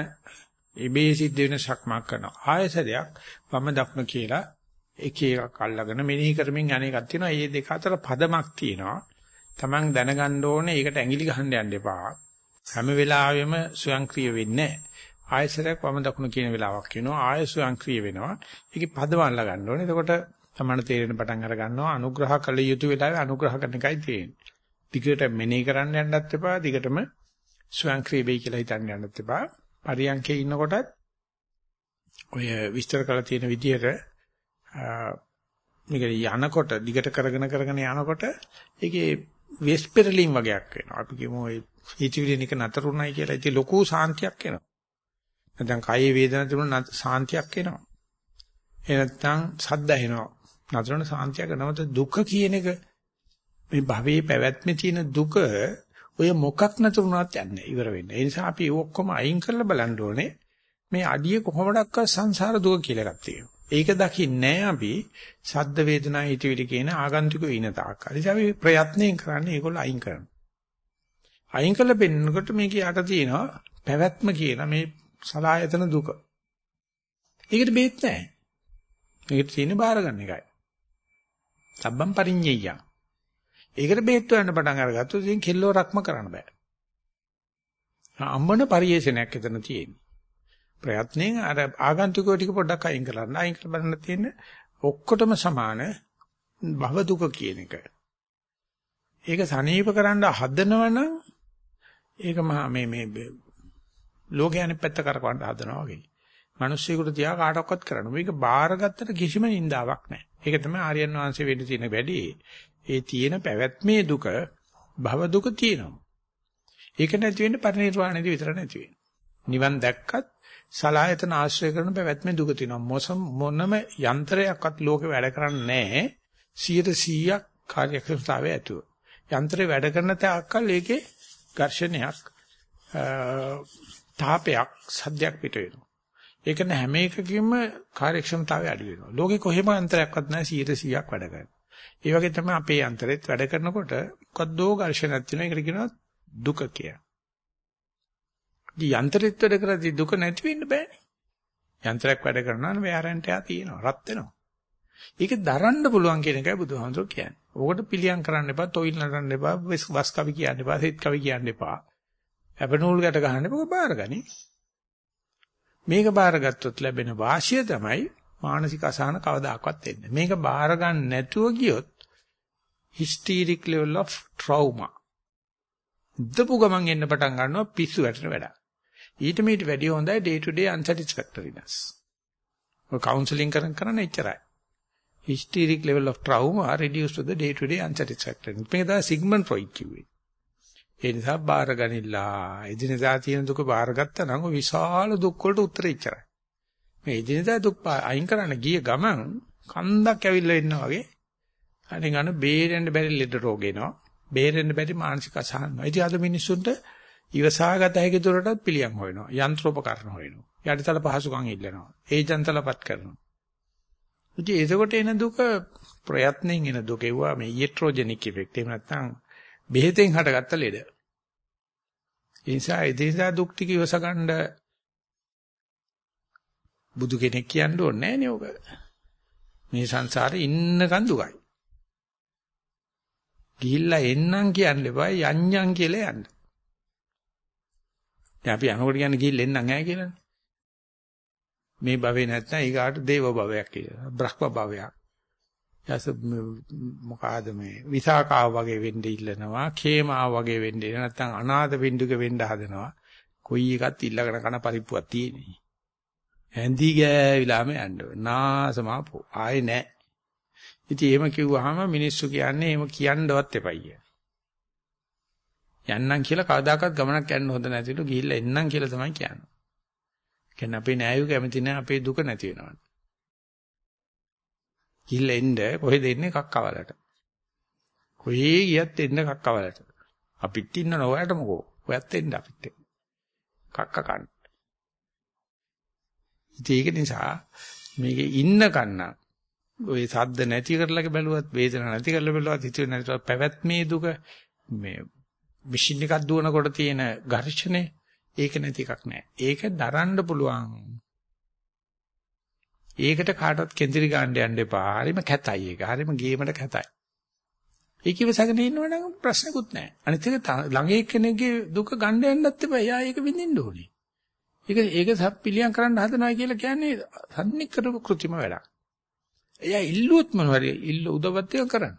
ඉබේ සිද්ධ වෙන සක්මක් කරනවා. ආයසරයක් වම දක්න කියලා එක එකක් අල්ලගෙන මෙනෙහි කරමින් අනේකක් තියෙනවා. මේ දෙක අතර පදමක් තියෙනවා. Taman දැනගන්න ඕනේ ඒකට ඇඟිලි ගහන්න යන්න එපා. හැම වෙලාවෙම ස්වයංක්‍රීය වෙන්නේ ආයසරයක් වම දක්න කියන වෙලාවක් වෙනවා. ආය ස්වයංක්‍රීය වෙනවා. ඒකේ පදම අල්ල ගන්න ඕනේ. එතකොට තමන්න තේරෙන පටන් අර ගන්නවා අනුග්‍රහ කළ යුතු වෙලාවේ අනුග්‍රහ කරන එකයි තියෙන්නේ. දිගට මෙනෙහි කරන්න යන්නත් එපා. දිගටම ස්වයංක්‍රීය වෙයි කියලා හිතන්න යන්නත් එපා. පරියන්කේ ඉන්නකොටත් ඔය විස්තර කරලා තියෙන විදිහට මේක යනකොට දිගට කරගෙන කරගෙන යනකොට ඒකේ වෙස්පෙරලින් වගේක් වෙනවා. අපි කියමු ඔය හිතවිලි නික නතරුණයි කියලා ඉතින් ලොකු සාන්තියක් එනවා. නැත්නම් කායේ වේදනාවක් තිබුණා සාන්තියක් එනවා. ඒ නැත්නම් සද්ද ඇහෙනවා. නතරන සාන්තියක් නමත දුක කියන එක මේ භවයේ පැවැත්මේ තියෙන දුක ඔය මොකක් නැතුණාත් යන්නේ ඉවර වෙන්නේ. ඒ නිසා අපි ඔක්කොම අයින් කරලා බලන්න ඕනේ. මේ අඩිය කොහොමඩක්ක සංසාර දුක කියලා එකක් තියෙනවා. ඒක දකින්නේ අපි සද්ද වේදනා හිතවිලි කියන ආගන්තුකෝ ඉන තාක්. ඒ අපි ප්‍රයත්නයෙන් කරන්නේ ඒගොල්ලෝ අයින් කරනවා. අයින් කළ පෙන්නකොට මේක යට තියෙනවා පැවැත්ම කියන මේ සලායතන දුක. ඒකට බේත් නැහැ. මේකට තියෙන්නේ බාර ගන්න එකයි. සබ්බම් පරිඤ්ඤය. ඒකට බේත් හොයන්න පටන් අරගත්තොත් ඉතින් කෙල්ලෝ රක්ම කරන්න බෑ. අම්මන පරිේශනයක් එතන තියෙන්නේ. ප්‍රයත්නෙන් අර ආගන්තුකෝ ටික පොඩ්ඩක් අයින් කරන්න. අයින් කර බලන්න තියෙන ඔක්කොටම සමාන භව දුක කියන එක. ඒක සනීප කරන්න හදනවනම් ඒක මහා මේ මේ ලෝකයන්ෙ පැත්ත කරකවන්න හදනවා වගේ. මිනිස්සුෙකුට තියා කාටවත් කරන්න. මේක බාරගත්තට කිසිම නින්දාවක් නැහැ. ඒක තමයි ආර්යයන් වහන්සේ වෙන්න තියෙන වැඩි. ඒ තියෙන පැවැත්මේ දුක භව දුක තියෙනවා. ඒක නැති වෙන්නේ පරිණිරවාණයදී විතර නැති වෙන්නේ. නිවන් දැක්කත් සලායතන ආශ්‍රය කරන පැවැත්මේ දුක තියෙනවා. මොසම් මොනම යන්ත්‍රයක්වත් ලෝකේ වැඩ කරන්නේ නැහැ. 100%ක් කාර්යක්ෂමතාවය ඇතුව. යන්ත්‍රේ වැඩ කරන තාක්කල් ඒකේ ඝර්ෂණයක් තාපයක් සද්දයක් පිට වෙනවා. ඒක න හැම එකකින්ම කාර්යක්ෂමතාවය අඩු වෙනවා. ලෝකේ කොහෙම යන්ත්‍රයක්වත් නැහැ 100%ක් වැඩ කරන්නේ. ඒ වගේ තමයි අපේ යන්ත්‍රෙත් වැඩ කරනකොට මොකද්දෝ ඝර්ෂණයක් තියෙනවා. ඒකට කියනවා දුක කියලා. දී යන්ත්‍රෙත් වැඩ කරද්දී දුක නැති වෙන්න බෑනේ. යන්ත්‍රයක් වැඩ කරනවා නම් වෑරන්ට් එකක් තියෙනවා. රත් වෙනවා. ඒක දරන්න පුළුවන් කියන එකයි බුදුහාමුදුරුවෝ කියන්නේ. ඕකට පිළියම් කරන්න එපා, තොইল නටන්න එපා, වස් කවි කියන්න එපා, සෙත් කවි කියන්න එපා. අපනූල් ගැට ගහන්න එපා බාරගනි. මේක බාරගත්තොත් ලැබෙන වාසිය තමයි මානසික අසහන කවදාකවත් එන්නේ. මේක බාර ගන්න නැතුව ගියොත් hysteric level of trauma. දපු ගමන් එන්න පටන් ගන්නවා පිස්සු වැටෙන වැඩ. ඊට මේට වැඩි හොඳයි day to day unsatisfactoriness. ඔය කවුන්සලින් කරන කරන එච්චරයි. hysteric level of trauma reduced to the day to day unsatisfactoriness. මේක තමයි සිග්මන්ඩ් ෆ්‍රොයිඩ් කිව්වේ. ඒ නිසා බාර ගනිලා. එදිනදා තියෙන දුක බාරගත්තා නම් විශාල දුක් වලට උත්තර ඉච්චරයි. මේ එදිනදා දුක් අයින් කරන්න ගිය ගමන් කන්දක් ඇවිල්ලා ඉන්නා වගේ අනේ ගන්න බේරෙන්න බැරි ලෙඩ රෝග එනවා. බේරෙන්න බැරි මානසික අසහන. ඉතින් අද මිනිස්සුන්ට ඉවසාගත හැකි දුරටත් පිළියම් හොයනවා. යන්ත්‍රෝපකරණ හොයනවා. යටිතල පහසුකම් ඉල්ලනවා. ඒජන්තලපත් කරනවා. ඉතින් එතකොට එන දුක ප්‍රයත්නෙන් එන දුක ඒවා මේ ඊට්‍රොජෙනික් ඉෆෙක්ට් එහෙම නැත්නම් බෙහෙතෙන් හටගත්ත ලෙඩ. ඒ නිසා එදිනදා දුක් ටික ඉවස ගන්න බුදු කෙනෙක් කියන්න ඕනේ නැහැ නේ ඔක. මේ සංසාරේ ඉන්නකන් දුකයි. ගිහිල්ලා එන්නම් කියන්න එපා යන්යන් කියලා යන්න. දැන් අපි අනකොට කියන්නේ ගිහිල්ලා එන්නම් ඈ කියලානේ. මේ භවේ නැත්නම් ඊගාට දේව භවයක් කියලා. බ්‍රහ්ම භවයක්. යස මොකಾದ මේ විසාකාව වගේ වෙන්න ඉල්ලනවා, khේමාව වගේ වෙන්න ඉල්ල නැත්නම් අනාථ පින්ඩුක වෙන්න හදනවා. කොයි එකත් ඉල්ලගෙන කන පරිප්පුවක් තියෙන්නේ. ඇඳි ගෑවිලාම යන්න. නාසමාපෝ ආයේ නැහැ. ඉතින් එහෙම කිව්වහම මිනිස්සු කියන්නේ එහෙම කියන්නවත් එපයි කිය. යන්නම් කියලා කවදාකවත් ගමනක් යන්න හොඳ නැතිලු ගිහිල්ලා එන්නම් කියලා තමයි කියන්නේ. කියන්නේ අපේ නෑයු කැමති නෑ අපේ දුක නැති වෙනවා. ගිහිල්ලා එන්න කොහෙද එන්නේ කක්කවලට. කොහේ ගියත් එන්න කක්කවලට. අපිත් ඉන්න නොවයට මොකෝ. ඔයත් එන්න අපිත් එන්න. කක්ක කන්න. ඒක නිසා මේකේ ඉන්න කන්න ඔය සද්ද නැති කරලා බැලුවත් වේදනාවක් නැති කරලා බැලුවත් හිතුවේ නැතිව පැවැත්මේ දුක මේ මැෂින් එකක් දුවනකොට තියෙන ඝර්ෂණය ඒක නැති එකක් නෑ. ඒක දරන්න පුළුවන්. ඒකට කාටවත් කෙන්දිරි ගන්න යන්න එපා. හරිම කැතයි ඒක. හරිම ගේමකට කැතයි. ඒක ඉවසගෙන ඉන්නවනම් ප්‍රශ්නකුත් නෑ. අනිත් එක ළඟ එක්කෙනෙක්ගේ දුක ගන්න යන්නත් එපා. එයා ඒක විඳින්න ඕනේ. ඒක ඒක සප්පිලියම් කරන්න හදනවා කියලා කියන්නේ සම්නික්කර කෘතිම වැඩක්. එයා ඉල්ලුවොත් මොනවද ඉල්ල උදව්වත් එක කරන්න.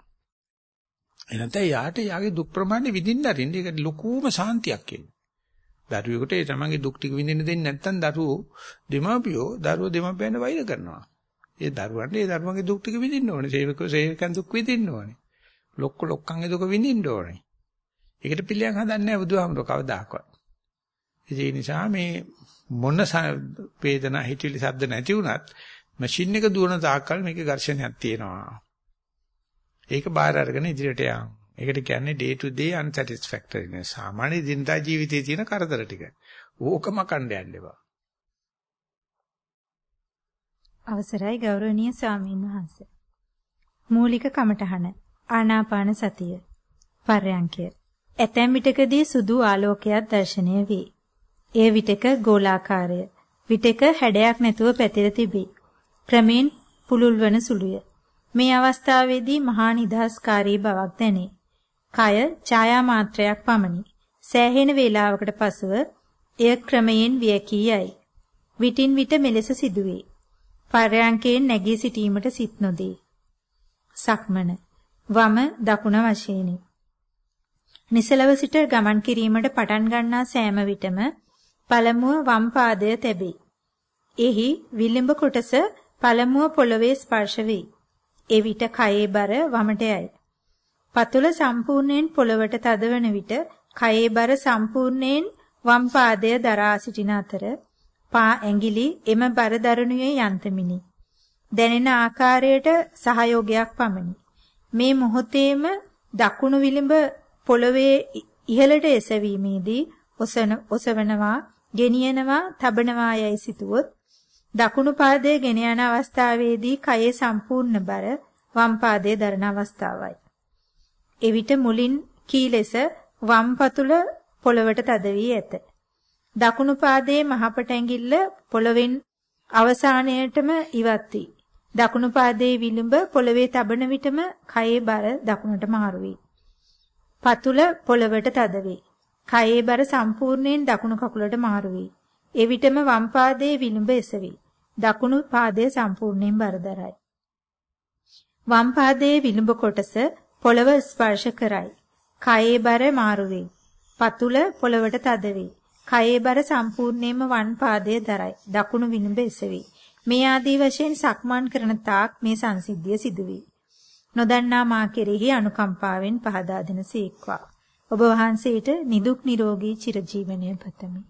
එනතේ යාට යාගේ දුක් ප්‍රමාණය විඳින්න අරින්න ඒක ලොකුම සාන්තියක් ඒක. දරුවෙකුට ඒ තමන්ගේ දුක් ටික විඳින්න දෙන්නේ නැත්නම් දරුවෝ දෙමාපියෝ දරුවෝ දෙමාපියන්ට වෛර කරනවා. ඒ දරුවන්ට ඒ දරුවන්ගේ දුක් ටික විඳින්න ඕනේ. සේවකෝ සේවකයන් දුක් විඳින්න ඕනේ. ලොක්ක ලොක්කන්ගේ දුක විඳින්න ඕනේ. ඒකට පිළියම් හදන්නේ නැහැ බුදුහාමුදුරුවෝ කවදාකවත්. ඒ නිසා මේ මොන වේදනා හිතවිලි සද්ද නැති වුණත් මැෂින් එක දුවන තාක්කල් මේකේ ඝර්ෂණයක් තියෙනවා. ඒක බාහිර අරගෙන ඉදිරියට යන්න. ඒකට කියන්නේ day to day unsatisfactoriness. සාමාන්‍ය දිනදා ජීවිතයේ තියෙන කරදර ටික. ඕකම කණ්ඩ යන්න එපා. අවසරයි ගෞරවනීය ස්වාමීන් වහන්සේ. මූලික කමඨහන ආනාපාන සතිය. පර්යංකය. ඇතැම් විටකදී සුදු ආලෝකයක් දැర్శණය වේ. එය විටක ගෝලාකාරය. විටක හැඩයක් නැතුව පැතිර තිබේ. ක්‍රමෙන් පුලුල්වන සුළුය. මේ අවස්ථාවේදී මහා නිදහස්කාරී බවක් දැනේ. කය ඡායා මාත්‍රයක් පමණි. සෑහෙන වේලාවකට පසුව එය ක්‍රමයෙන් වියකී යයි. විටින් විට මෙලෙස සිදුවේ. පරයන්කයෙන් නැගී සිටීමට සිත් නොදේ. සක්මන වම දකුණ වශයෙන්ි. නිසලව සිට ගමන් කිරීමට පටන් ගන්නා සෑම විටම පළමුව වම් පාදය තැබේ. එහි විලිඹ කොටස පළමුව පොළවේ ස්පර්ශ වේ. එවිට කයේ බර වමට යයි. පතුල සම්පූර්ණයෙන් පොළවට තදවන විට කයේ බර සම්පූර්ණයෙන් වම් පාදය දරා සිටින අතර පා ඇඟිලි එම බර දරණුවේ යන්තමිනි. දැනෙන ආකාරයට සහයෝගයක් පමණි. මේ මොහොතේම දකුණු විලිඹ පොළවේ ඉහළට එසවීමේදී ඔසන ඔසවනවා, ගෙනියනවා, තබනවා යයි සිතුවොත් දකුණු පාදයේ ගෙන යන අවස්ථාවේදී කයේ සම්පූර්ණ බර වම් පාදයේ දරන අවස්ථාවයි. එවිට මුලින් කී ලෙස වම් පතුල පොළවට තද වී ඇත. දකුණු පාදයේ මහපට ඇඟිල්ල පොළවෙන් අවසානයේටම ඉවත් වී දකුණු පාදයේ විලුඹ පොළවේ තබන විටම කයේ බර දකුණට මාරු වේ. පතුල පොළවට තද වේ. කයේ බර සම්පූර්ණයෙන් දකුණු කකුලට මාරු වේ. එවිටම වම් පාදයේ විලුඹ එසවි. දකුණු පාදයේ සම්පූර්ණයෙන් බර දරයි. වම් පාදයේ විලුඹ කොටස පොළව ස්පර්ශ කරයි. කයේ බර මාරු වේ. පතුල පොළවට තද වේ. කයේ බර සම්පූර්ණයෙන්ම වම් පාදයේ දරයි. දකුණු විනුඹ එසවි. මේ ආදී වශයෙන් සක්මන් කරන තාක් මේ සංසිද්ධිය සිදුවේ. නොදන්නා මා කෙරෙහි අනුකම්පාවෙන් පහදා දෙන සීක්වා. ඔබ වහන්සේට නිදුක් නිරෝගී චිරජීවනය පතමි.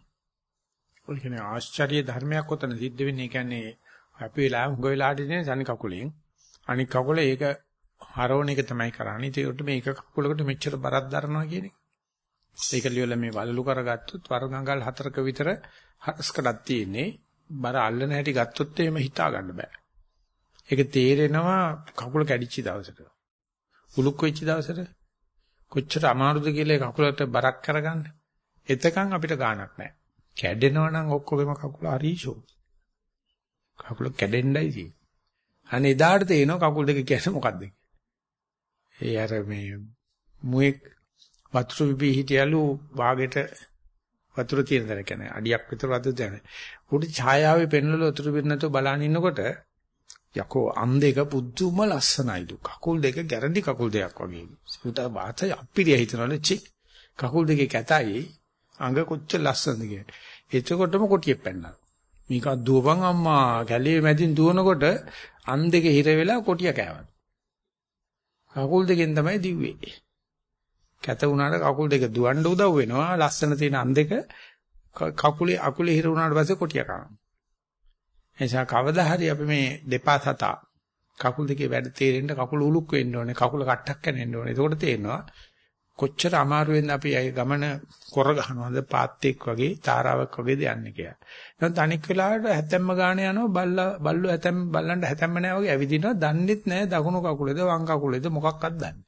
ඔය කියන්නේ ආශ්චර්ය ධර්මයක් උතන සිද්ධ වෙන්නේ කියන්නේ අපි වෙලා හුඟ වෙලාට ඉන්නේ සනි කකුලෙන් අනික් කකුල ඒක හරවන එක තමයි කරන්නේ. ඒකට මේක කකුලකට මෙච්චර බරක් දරනවා කියන එක. ඒක ලියලා මේ වලලු කරගත්තොත් වරගංගල් හතරක විතර හස්කඩක් තියෙන්නේ. බර අල්ලන හැටි ගත්තොත් එහෙම හිතා ගන්න බෑ. ඒක තේරෙනවා කකුල කැඩිච්ච දවසට. උලුක් වෙච්ච දවසට කොච්චර අමාරුද කියලා කකුලට බරක් කරගන්න. එතකන් අපිට ගාණක් නැහැ. කැඩෙනවා නම් ඔක්කොගෙම කකුල හරිෂෝ. කකුල කැඩෙන්නයි තියෙන්නේ. අනේ එදාට තේනවා කකුල් දෙක කියන්නේ මොකද්ද ඒ අර මේ මුවෙක් වතුර විපී හිටියලු වාගෙට වතුර තියෙන දර කියන්නේ අඩියක් විතර වතුර දැන. උඩ ඡායාවේ පෙන්වල වතුර පිරනතෝ බලන් ඉන්නකොට යකෝ අම් දෙක පුදුම ලස්සනයිලු. කකුල් දෙක ගැරන්ටි කකුල් දෙකක් වගේ. උට වාත අපිරිය හිතනවලු චි කකුල් දෙකේ කැතයි අඟ කොච්චර ලස්සනද කියලා. එතකොටම කොටියෙක් පැන්නා. මේක දුවපන් අම්මා කැලේ මැදින් දුවනකොට අන් දෙක හිර වෙලා කොටිය කෑවා. කකුල් දෙකෙන් තමයි දිව්වේ. කැත වුණාට කකුල් දෙක දුවන්න උදව් වෙනවා. ලස්සන තියෙන අන් දෙක කකුලේ අකුලේ හිර වුණාට පස්සේ කොටිය කනවා. එනිසා කවදා හරි අපි මේ දෙපා සතා කකුල් දෙකේ වැඩ තේරෙන්න කකුල උලුක් වෙන්න ඕනේ. කකුල කට්ටක් කැනෙන්න ඕනේ. එතකොට තේරෙනවා කොච්චර අමාරුවෙන්ද අපි අය ගමන කොර ගන්නවද පාත්තෙක් වගේ තාරාවක් වගේද යන්නේ කියලා. නමුත් අනික් වෙලාවට හැතැම්ම ගාන යනවා බල්ලා බල්ලෝ හැතැම් බල්ලන්ට හැතැම්ම නැහැ වගේ ඇවිදිනවා දන්නෙත් නැහැ දකුණු කකුලේද වම් කකුලේද මොකක්වත් දන්නේ.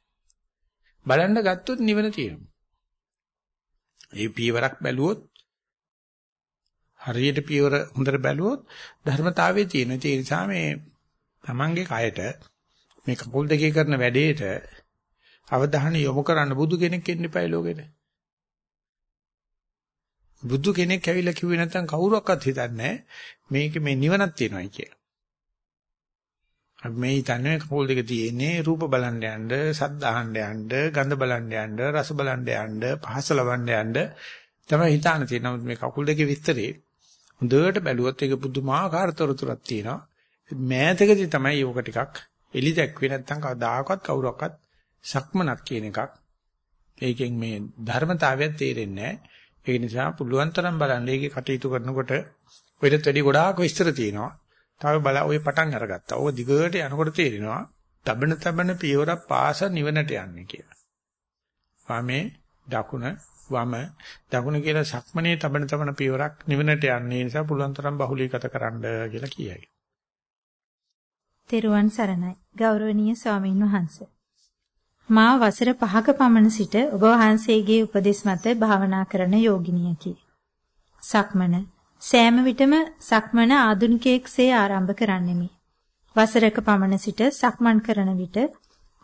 බලන්න ගත්තොත් නිවන තියෙනවා. ඒ පියවරක් බැලුවොත් හරියට පියවර හොඳට බැලුවොත් ධර්මතාවයේ තියෙන. ඒ නිසා මේ Tamange කයට මේ කකුල් දෙකේ කරන වැඩේට අවධානය යොමු කරන්න බුදු කෙනෙක් ඉන්න එපායි ලෝකෙට. බුදු කෙනෙක් ඇවිල්ලා කිව්වේ නැත්නම් කවුරක්වත් හිතන්නේ මේක මේ නිවනක් තියෙනවායි කියලා. අපි මේ හිතන්නේ කකුල් දෙක තියෙන්නේ රූප බලන්න යන්න, සද්ද අහන්න යන්න, ගඳ බලන්න යන්න, රස බලන්න යන්න, පහස ලබන්න යන්න තමයි හිතාන තියෙන. නමුත් මේ කකුල් දෙකේ විස්තරේ හොඳට බැලුවොත් ඒක පුදුමාකාර තොරතුරක් තියෙනවා. මෑතකදී තමයි යෝග ටිකක් එලි දැක්වේ නැත්නම් කවදාකවත් කවුරක්වත් සක්මනක් කියන එකක්. ඒකෙන් මේ ධර්මතාවය තේරෙන්නේ නැහැ. ඒ නිසා පුළුවන් තරම් බලන්න ඒකේ කටයුතු කරනකොට ඔයිට වැඩි ගොඩාක් විස්තර තියෙනවා. තව බල ඔය පටන් අරගත්තා. ඕක දිගට යනකොට තේරෙනවා. තබන තබන පියවර පාස නිවනට යන්නේ කියලා. වමේ දකුණ වම දකුණ කියලා සක්මනේ තබන තබන පියවරක් නිවනට යන්නේ නිසා පුළුවන් තරම් බහුලීගත කරන්න කියලා කියයි. තෙරුවන් සරණයි ගෞරවනීය ස්වාමීන් වහන්සේ මා වසර 5ක පමණ සිට ඔබ වහන්සේගේ උපදෙස් මත භාවනා කරන යෝගිනියකි. සක්මන සෑම විටම සක්මන ආදුනිකයෙක්සේ ආරම්භ කරන්නෙමි. වසරක පමණ සිට සක්මන් කරන විට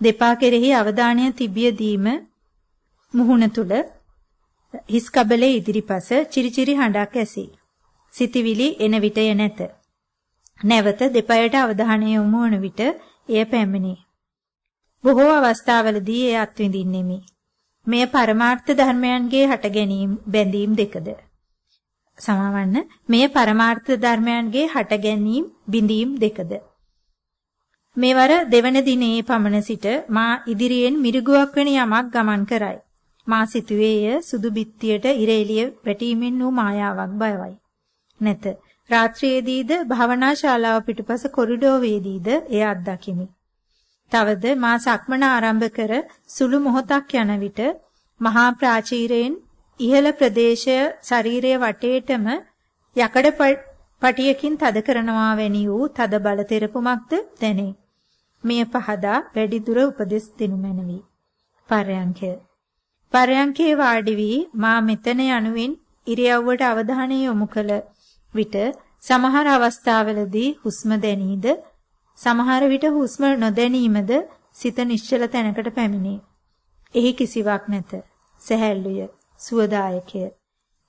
දෙපා කෙරෙහි අවධානය තිබියදීම මුහුණ තුල හිස් කබලේ ඉදිරිපස චිරිචිරි හඬක් ඇසේ. සිතවිලි එන විටය නැත. නැවත දෙපයට අවධානය යොමු වන විට එය පැමිණේ. බොහෝ අවස්ථාවලදී ඒ අත්විඳින්නෙමි. මෙය පරමාර්ථ ධර්මයන්ගේ හට ගැනීම බැඳීම් දෙකද. සමවන්න මෙය පරමාර්ථ ධර්මයන්ගේ හට ගැනීම බිඳීම් දෙකද. මේවර දෙවන දිනේ පමණ සිට මා ඉදිරියෙන් මිරිගුවක් වෙන යමක් ගමන් කරයි. මා සිතුවේය සුදු බිත්තියට ඉර එළිය වැටීමෙන් වූ මායාවක් බයවයි. නැත. රාත්‍රියේදීද භවනා ශාලාව පිටුපස කොරිඩෝවේදීද එය අත්දකිමි. තවද මා සක්මන ආරම්භ කර සුළු මොහොතක් යන විට මහා ප්‍රාචීරයෙන් ඉහළ ප්‍රදේශය ශරීරයේ වටේටම යකඩ පටියකින් තද කරනවා වැනි වූ තද බල තෙරපුමක්ද දැනේ. මෙය පහදා වැඩි දුර උපදෙස් දෙනු මැනවි. පරයන්කය. පරයන්කේ වාඩි වී මා මෙතන යනුවෙන් ඉරියව්වට අවධානය යොමු කළ විට සමහර අවස්ථාවලදී හුස්ම දැනීද සමහර විට හුස්ම නොදැනීමද සිත නිශ්චල තැනකට පැමිණේ. එහි කිසිවක් නැත. සැහැල්ලුය, සුවදායකය.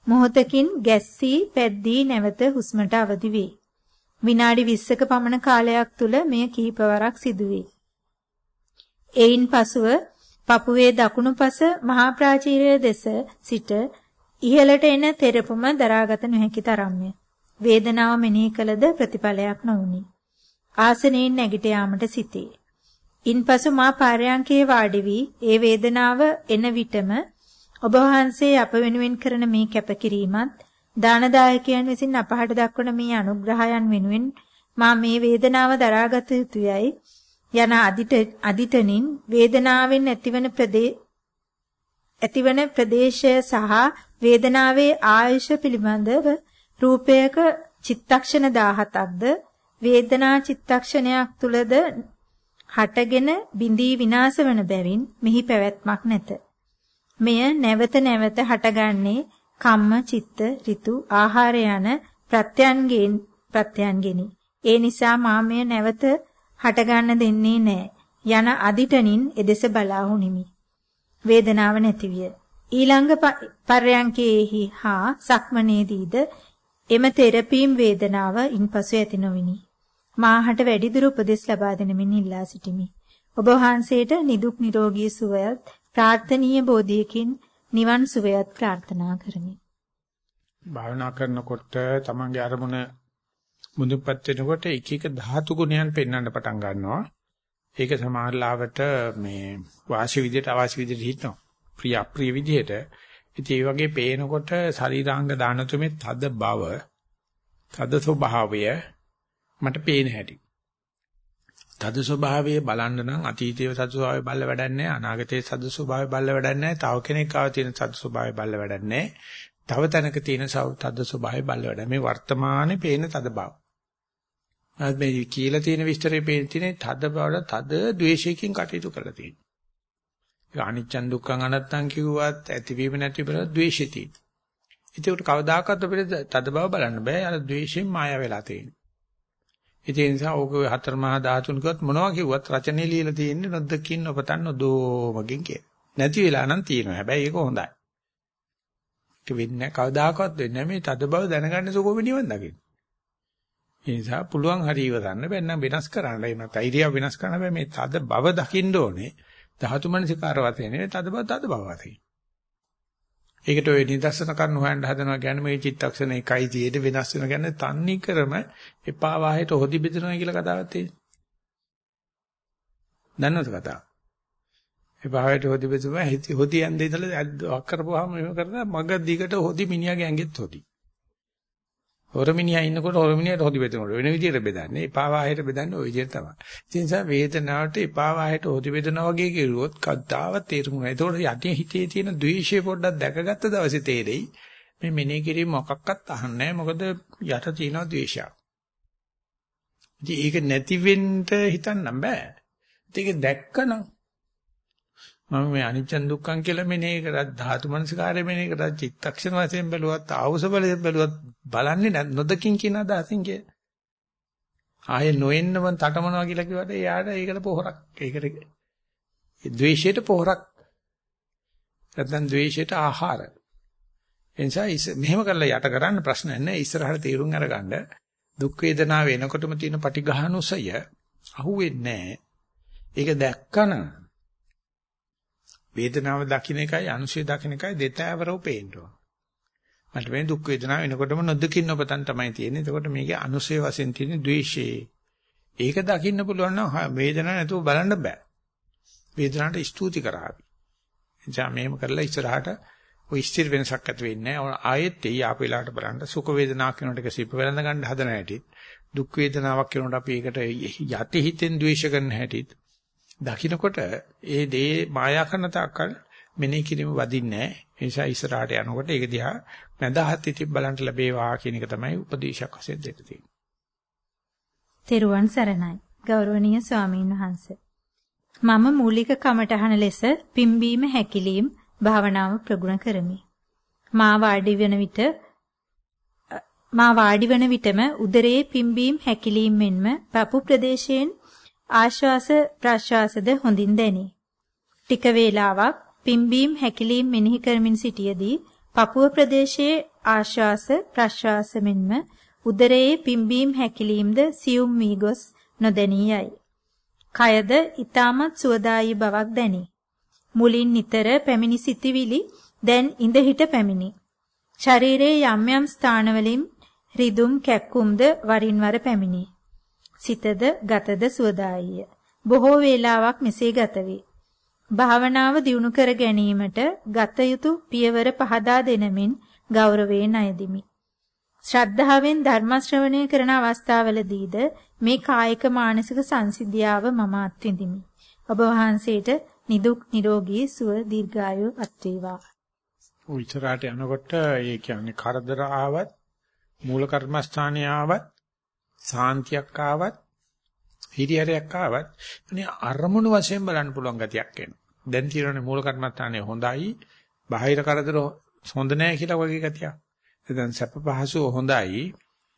මොහොතකින් ගැස්සී පැද්දී නැවත හුස්මට අවදි වේ. විනාඩි 20ක පමණ කාලයක් තුල මෙය කිහිපවරක් සිදුවේ. එයින් පසුව පපුවේ දකුණුපස මහා ප්‍රාචීරය දෙස සිට ඉහළට එන තෙරපුම දරාගත නොහැකි තරම්ය. වේදනාව මෙනෙහි කළද ප්‍රතිඵලයක් නොවුනි. ආසනයෙන් නැගිට යාමට සිටී. ඉන්පසු මා පාරයන්කේ වාඩි වී ඒ වේදනාව එන විටම ඔබ වහන්සේ අප වෙනුවෙන් කරන මේ කැපකිරීමත් දානදායකයන් විසින් අපහට දක්වන මේ අනුග්‍රහයන් වෙනුවෙන් මා මේ වේදනාව දරාගත යුතුයයි යන අදිට අදිටනින් වේදනාවෙන් ඇතිවන ප්‍රදේ ඇතිවන ප්‍රදේශය සහ වේදනාවේ ආයුෂ පිළිබඳව රූපයක චිත්තක්ෂණ 17ක්ද වේදනා චිත්තක්ෂණයක් තුලද හටගෙන බිඳී විනාශ වන බැවින් මෙහි පැවැත්මක් නැත. මෙය නැවත නැවත හටගන්නේ කම්ම චිත්ත ඍතු ආහාර යන ප්‍රත්‍යයන්ගෙන් ප්‍රත්‍යයන්ගෙනි. ඒ නිසා මා මෙය නැවත හටගන්න දෙන්නේ නැහැ. යන අදිටනින් එදෙස බලා හුනිමි. වේදනාව නැතිවිය. ඊළඟ පර්යංකයේහි හා සක්මනේදීද එම තෙරපීම් වේදනාව ඉන්පසු ඇති නොවිනි. මාහට වැඩිදුර උපදෙස් ලබා දෙනමින් ඉල්ලා සිටිමි. ඔබ වහන්සේට නිදුක් නිරෝගී සුවයත් ප්‍රාර්ථනීය බෝධියකින් නිවන් සුවයත් ප්‍රාර්ථනා කරමි. භාවනා කරනකොට තමන්ගේ අරමුණ මුදුපත් වෙනකොට එක එක ධාතු ගුණයන් පෙන්වන්න පටන් ගන්නවා. ඒක සමාහලාවට මේ වාසි විදියට අවාසි විදියට හිටනවා. ප්‍රිය අප්‍රිය විදියට. ඉතින් ඒ වගේ පේනකොට ශරීරාංග දාන තුමේ තද බව, තද ස්වභාවය මට පේන හැටි. තද ස්වභාවයේ බලන්න නම් අතීතයේ තද ස්වභාවය බල්ල වැඩක් නැහැ අනාගතයේ තද ස්වභාවය බල්ල වැඩක් නැහැ තව කෙනෙක් ආව තියෙන තද ස්වභාවය බල්ල වැඩක් නැහැ තව තැනක තියෙන තද ස්වභාවය බල්ල වැඩක් මේ වර්තමානයේ පේන තද බව අද මේ කියලා තියෙන විස්තරේ පේන තියෙන තද බවට තද ද්වේෂයකින් කටයුතු කරලා තියෙනවා ඒක අනිච්චන් දුක්ඛං අනත්තං කිව්වත් ඇතිවීම නැතිවීම ද්වේෂය තියෙනවා ඒක උට කවදාකවත් අපිට තද බව බලන්න බෑ අර ද්වේෂයෙන් මාය වෙලා තියෙනවා ඒ නිසා ඕක ඔය හතර මහා ධාතුන් කිව්වත් මොනවා කිව්වත් රචනයේ ලියලා තියෙන්නේ නොදකින් නොපතන් නොදෝමකින් කිය. නැති වෙලා නම් තියෙනවා. හැබැයි ඒක හොඳයි. ඒක වෙන්නේ කවදාකවත් වෙන්නේ නැහැ මේ තද බව දැනගන්න සුකොම නිවන් දකින්න. ඒ නිසා පුළුවන් හරි ඉවරන්න බැන්නම් වෙනස් කරන්න. එහෙම නැත්නම් ඉරියව් වෙනස් කරන්න බෑ මේ තද බව දකින්න ඕනේ. ධාතු මනසිකාර වතේ නෙවෙයි තද බව තද බව වතේ. ඒකට ඔය නිදර්ශන කරන හොයන්න හදනවා කියන්නේ මේ චිත්තක්ෂණ එකයි තියෙන්නේ වෙනස් වෙන කියන්නේ තන්නේ කරම එපා වාහයට හොදි බෙදනවා කියලා කතාවක් තියෙනවා. දන්නවද කතාව? එපා වාහයට හොදි බෙදුවා හොදි යන්නේ ඉතල අක්කරපුවාම එහෙම කරලා මග දිගට හොදි මිනිහාගේ ඇඟෙත් හොදි. හොරමිනියා ඉන්නකොට හොරමිනියට හොදි බෙදනකොට වෙන විදිහට බෙදන්නේ. එපා වාහයට බෙදන්නේ ওই විදිහට තමයි. ඒ නිසා වේදනාවට එපා වාහයට හොදි බෙදනවා වගේ කිරුවොත් කද්දාවත් තේරුම් ගන්න. ඒතකොට යටි හිතේ තියෙන ද්වේෂය පොඩ්ඩක් දැකගත්ත දවසේ තේරෙයි. මේ මෙනේ කිරීම මොකක්වත් අහන්නේ මොකද යට තියෙනවා ද්වේෂයක්. ඉතින් ඒක නැති වෙන්න හිතන්න බෑ. ඒක දැක්කනම් මම මේ අනිච්ච දුක්ඛං කියලා මෙනෙහි කරත් ධාතු මනසිකාරය මෙනෙහි කරත් චිත්තක්ෂණ වශයෙන් බැලුවත් ආවුස බලයෙන් බැලුවත් බලන්නේ නොදකින් කියන අදහසින් කිය. ආයේ නොෙන්න මං තටමනවා කියලා කිව්වට එයාට ඒකට පොහොරක්. ඒකට ද්වේෂයට පොහොරක්. නැත්නම් ද්වේෂයට ආහාර. එනිසා මෙහෙම කරලා යට කරන්න ප්‍රශ්න නැහැ. ඉස්සරහට තීරුම් අරගන්න දුක් වේදනාව එනකොටම තියෙන පටිඝානුසය අහුවෙන්නේ නැහැ. ඒක දැක්කනම් වේදනාව දකින්න එකයි අනුශය දකින්න එකයි දෙතෑවරව පේන්න ඕන. මට මේ දුක් වේදනාව එනකොටම නොදකින්න ඔබතන් තමයි තියෙන්නේ. එතකොට මේකේ අනුශය වශයෙන් තියෙන ද්වේෂය. ඒක දකින්න පුළුවන් නම් වේදනාව නැතුව බලන්න බෑ. වේදනාවට ස්තුති කරાવી. එනිසා මෙහෙම කරලා ඉස්සරහට ඔය ස්ථිර වෙනසක් ඇති වෙන්නේ නැහැ. ආයෙත් එයි ආපු වෙලාවට බලන්න සුඛ වේදනාවක් වෙනකොට ඒක සිප වෙලඳ ගන්න හදන හැටිත් දුක් වේදනාවක් වෙනකොට අපි ඒකට යටි හිතෙන් ද්වේෂ කරන හැටිත් දකින්නකොට ඒ දේ මායා කරන තාක්කල් මෙනෙහි කිරීම වදින්නේ නැහැ. ඒ නිසා ඉස්සරහට යනකොට ඒක දිහා මඳහත් ඉති බලන්න ලැබේවා කියන එක තමයි උපදේශයක් වශයෙන් දෙන්න තියෙන්නේ. තෙරුවන් සරණයි. ගෞරවනීය ස්වාමීන් වහන්සේ. මම මූලික කමඨහන ලෙස පිම්බීම හැකිලීම් භාවනාව ප්‍රගුණ කරමි. මා වාඩි වෙන විට මා වාඩි වන විටම උදරයේ පිම්බීම් හැකිලීම් මෙන්ම පපු ප්‍රදේශයෙන් ආශ්වාස ප්‍රශ්වාසද හොඳින් දැනේ. ටික වේලාවක් පිම්බීම් හැකිලීම් මෙනෙහි කරමින් සිටියේදී පපුව ප්‍රදේශයේ ආශ්වාස ප්‍රශ්වාස මෙන්ම උදරයේ පිම්බීම් හැකිලීම්ද සියුම් වී ගොස් නොදැනී යයි. කයද ඊටමත් සුවදායී බවක් දැනේ. මුලින් නිතර පැමිණි සිටිවිලි දැන් ඉඳ හිට පැමිණි. ශරීරයේ යම් යම් ස්ථානවලින් රිදුම් කැක්කුම්ද වරින් වර පැමිණි. සිතද ගතද සුවදායිය. බොහෝ වේලාවක් මෙසේ ගත වේ. භාවනාව දියුණු කර ගැනීමට ගත යුතු පියවර පහදා දෙනමින් ගෞරවයෙන් අයදිමි. ශ්‍රද්ධාවෙන් ධර්ම ශ්‍රවණය කරන අවස්ථාවලදීද මේ කායික මානසික සංසිද්ධියාව මම අත්විඳිමි. ඔබ වහන්සේට නිදුක් නිරෝගී සුව දීර්ඝායු අත්වේවා. ඔය ඉතරාට යනකොට ඒ කියන්නේ කරදර ආවත් මූල කර්මස්ථානයේ ආවත් සාන්තියක් ආවත් හිරිහැරයක් ආවත් අනේ අරමුණු වශයෙන් බලන්න පුළුවන් ගතියක් එනවා. දැන් තියෙනනේ මූල කර්මස්ථානයේ හොඳයි, බාහිර කරදර හොඳ නැහැ කියලා වගේ ගතියක්. දැන් සැප පහසුව හොඳයි,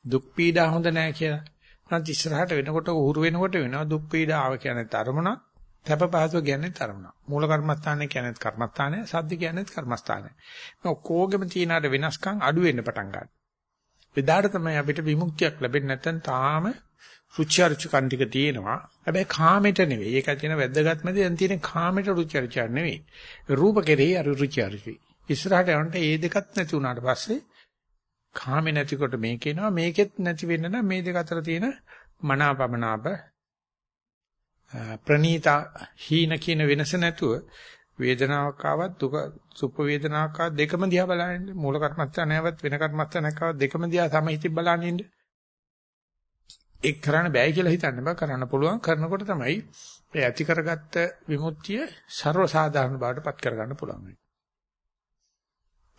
දුක් පීඩා හොඳ නැහැ කියලා. නැත්නම් ඉස්සරහට වෙනකොට උහුරු වෙනකොට වෙනවා දුක් පීඩා ආව කියන්නේ තරමුණක්, සැප පහසුව කියන්නේ තරමුණක්. මූල කර්මස්ථානයේ කියන්නේ කර්මස්ථානය, සද්ද කියන්නේ කර්මස්ථානය. මේ ඔක්කොගෙම තියෙන අර වෙනස්කම් අඩු වෙන්න පටන් ගන්නවා. එදාට තමයි අපිට විමුක්තියක් ලැබෙන්නේ නැත්නම් තාම රුචි අරුචි කන්තික තියෙනවා. හැබැයි කාමෙට නෙවෙයි. ඒක තියෙන වැද්දගත්ම දේ දැන් තියෙන කාමෙට රුචි අරුචි නෙවෙයි. රූප කෙරෙහි අර රුචි අරුචි. ඉස්සරහට යනට ඒ දෙකත් නැති වුණාට පස්සේ කාමේ නැතිකොට මේකේනවා මේකෙත් නැති වෙන්න නම් මේ දෙක අතර තියෙන මනාපමනාප ප්‍රනීතා හීන කියන වෙනස නැතුව වේදනාවක් ආවත් දුක සුප වේදනාවක් ආවත් දෙකම දිහා බලන්න මූල කර්මස්ථානයවත් වෙන කර්මස්ථානයක් ආවත් දෙකම දිහා සමහිතින් බලන්න ඒක කරන්න බෑ කියලා හිතන්න බෑ කරන්න පුළුවන් කරනකොට තමයි ඒ ඇති කරගත්ත විමුක්තිය ਸਰව සාධාරණ බවට පත් කරගන්න පුළුවන් වෙන්නේ.